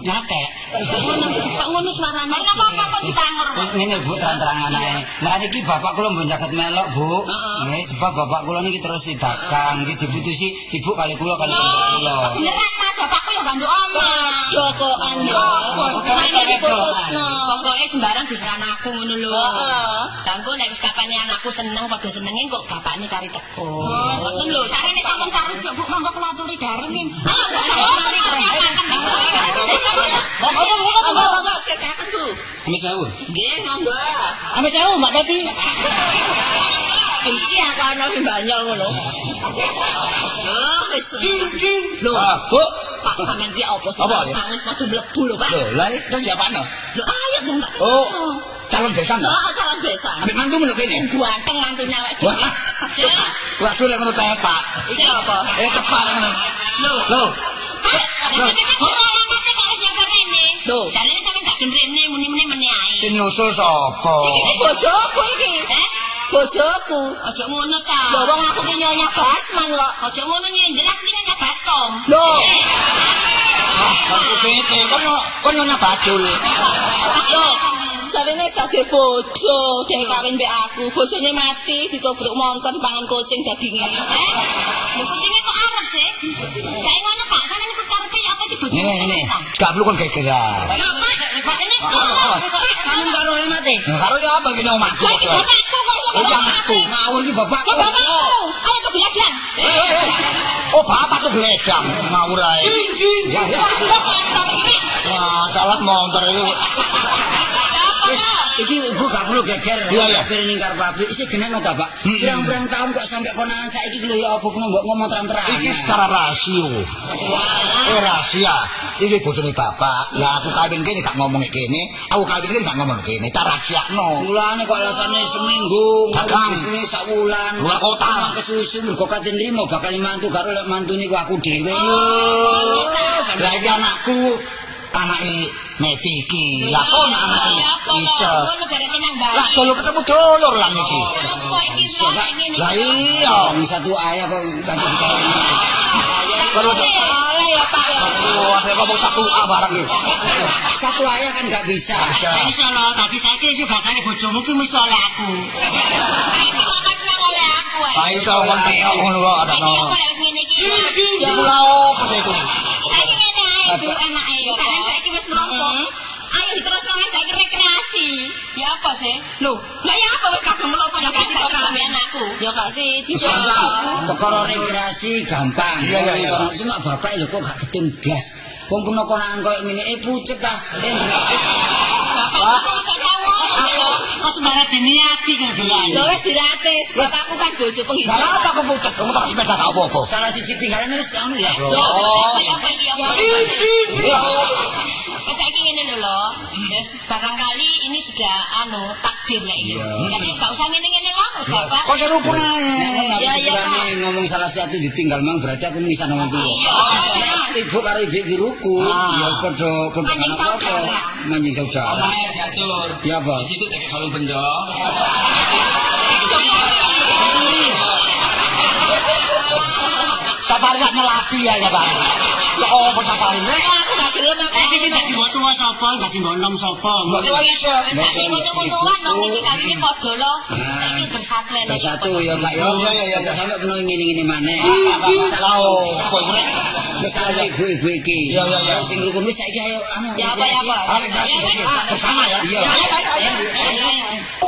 Speaker 2: Nyate.
Speaker 6: Kok ngono suarane? Ora apa-apa kok ditangor.
Speaker 1: Ngene Bu terang-terangan ae. Lah niki bapak kula mbok jaket melok, Bu.
Speaker 6: Heeh.
Speaker 1: Nggih, sebab bapak kula niki terus dagang, nggih diputusi ibu kali kula kali bapak kula.
Speaker 6: Beneran Mas, bapakku ya ganduk omah. Yo,
Speaker 2: Pokoke
Speaker 6: diputusno. Pokoke sembarang diserana aku ngono lho.
Speaker 2: Heeh.
Speaker 6: Tanggo nek wis kapane anakku seneng padha senenge kok bapakne kari teko. Ngoten lho, sarene sampun sarujuk Bu, monggo kula aturi darengin. Ayo, mari Monggo, monggo, monggo, kekaken Bu.
Speaker 1: Ini jauh.
Speaker 6: Nggih, monggo.
Speaker 2: Ame jauh Mbak Tati.
Speaker 6: Iki aku ana sing banyol ngono. Wis. Lho,
Speaker 1: Ah, Bu.
Speaker 6: Pak sampean ki apa sih?
Speaker 1: Apa, ya?
Speaker 6: Pak wis padha mlebu lho, Pak.
Speaker 1: Lho, lah iki siapane?
Speaker 6: Lho, ayo dong, Pak.
Speaker 1: Oh, calon besan ta?
Speaker 6: Oh, calon besan.
Speaker 1: Ambek mantu lho kene.
Speaker 6: Ganteng mantune awake dhewe.
Speaker 1: Wah, sudah ngono ta, Pak.
Speaker 6: Iki apa?
Speaker 1: Eh, tepat ngono.
Speaker 6: Lho.
Speaker 1: Lho.
Speaker 6: Lho. Lho, jarene sampe gak gelem rene muni-muni meneh ae.
Speaker 1: Sing nyusul sapa?
Speaker 6: Iki bojoku iki. Eh? Bojoku. Aja ngono ta. Lho wong aku ki nyonya basman kok. Aja ngono nyenderak iki nyonya baskom. Lho.
Speaker 1: Aku bete, nyo- kok nyonya bajul.
Speaker 6: Lho. Jarene dadi bojo, dhek kawin mbek aku. Bojone mati ditobruk montor pangan kucing daginge. Eh? Lho kucinge kok arep sih? Kayak ngono Pak, kan niku karepe ya apa di bojo.
Speaker 1: Ini ini, gak perlu kon gegeran.
Speaker 6: Pak, ini
Speaker 2: karo mati.
Speaker 1: Karo ya apa gini omahku?
Speaker 6: Iki bapakku kok
Speaker 1: Oh, yang aku. Ngawur iki bapakku.
Speaker 6: Kok bapakku? Ayo ke belakang.
Speaker 1: Eh, eh, eh. Oh, bapak tuh geledang. Ngawur ae. Ya, ya. Wah, salah motor itu. Iki ibu gak perlu geger.
Speaker 3: Iya, iya.
Speaker 1: Geger ning karo pabrik sih geneng ta, Pak?
Speaker 3: Hmm.
Speaker 1: Pirang-pirang tahun kok sampai konangan saiki lho ya apa ngomong ngomong terang-terang.
Speaker 3: Iki secara rasio. Eh rahasia. Iki bojone bapak. Lah aku kawin kene gak ngomong kene, aku kawin kene gak ngomong kene. Tak rahasiakno.
Speaker 1: Mulane kok alasane seminggu, ini sak wulan.
Speaker 3: Luar kota.
Speaker 1: Kesusu mergo katen nrimo bakal mantu karo lek mantu niku aku dhewe.
Speaker 3: Lah iki anakku anake Meti iki. Lah kok anake iso. Lah dulu ketemu dulur lah iki. Lah iya.
Speaker 1: Satu ayah kok kanthi
Speaker 3: Kalau
Speaker 6: Salah ya Pak ya.
Speaker 3: Wah, saya ngomong satu A barang iki.
Speaker 1: Satu ayah kan gak bisa.
Speaker 2: Iso lho, tapi saiki iki bakane bojomu ki mesti oleh aku.
Speaker 6: Kok aku.
Speaker 3: Lah iso kon peok ngono kok ada
Speaker 6: Iki
Speaker 3: no.
Speaker 6: kok.
Speaker 3: Ya lha opo sih iku?
Speaker 6: Anake saiki wis. Ayo diterusno nang saiki rekreasi. Ya apa sih? Lho, lah ya apa wis kabeh mlompo ya kasih kok kami anakku. Ya kasih bisa.
Speaker 1: Perkara rekreasi gampang.
Speaker 3: Iya, iya.
Speaker 1: Cuma bapak lho kok gak gedung blas. Wong kena konangan koyo ngene eh pucet ta. Eh,
Speaker 6: Bapak kok iso tahu ya.
Speaker 2: Kok sembarang diniati kan gelai.
Speaker 6: Lho wis diratis. Bapakku kan bojo
Speaker 3: Lah
Speaker 6: penghijau.
Speaker 3: apa aku pucet? Kamu tak sepeda tak apa-apa.
Speaker 1: salah siji tinggalan wis anu ya.
Speaker 6: Lho,
Speaker 3: Oh,
Speaker 6: ya apa iki apa?
Speaker 3: Iya.
Speaker 6: Kok saiki ngene lho lho. Ya Ya, barangkali ini sudah anu takdir lah ini.
Speaker 1: Iya.
Speaker 6: Jadi gak usah ngene-ngene lah, Bapak.
Speaker 3: Kok seru pun ae.
Speaker 1: Nek
Speaker 6: Iya, iya,
Speaker 1: aku
Speaker 6: Pak.
Speaker 1: ngomong salah satu ditinggal mang berarti aku misah nang tuwa.
Speaker 6: Iya.
Speaker 1: Ibu karo ibu iki ruku,
Speaker 3: Ah.
Speaker 1: ya padha padha apa. Manjing saudara.
Speaker 7: Diatur.
Speaker 1: Ya apa?
Speaker 7: Di situ tek kalung bendo.
Speaker 3: Safari gak ngelati ya ya, Pak. Kok apa safari?
Speaker 6: Nah, aku gak gelem apa.
Speaker 2: Iki sing dadi mbok tuwa sapa, dadi mbok nom sapa?
Speaker 3: Mbok tuwa iso.
Speaker 6: Saiki ngono-ngonoan dong iki kali ini padha lo. Saiki bersatu enak.
Speaker 1: Bersatu ya Pak ya.
Speaker 3: Iya, iya, iya.
Speaker 1: Sampai penuh ngene-ngene maneh.
Speaker 3: Tahu. Kok gue
Speaker 1: Wis tak ibu-ibu iki.
Speaker 3: Iya, iya, iya.
Speaker 1: Sing rukun wis saiki ayo anu.
Speaker 6: Ya apa ya apa?
Speaker 3: Ayo, kasih, kasih. Bersama ya.
Speaker 1: Iya.
Speaker 6: Ya, ya, ya, ya.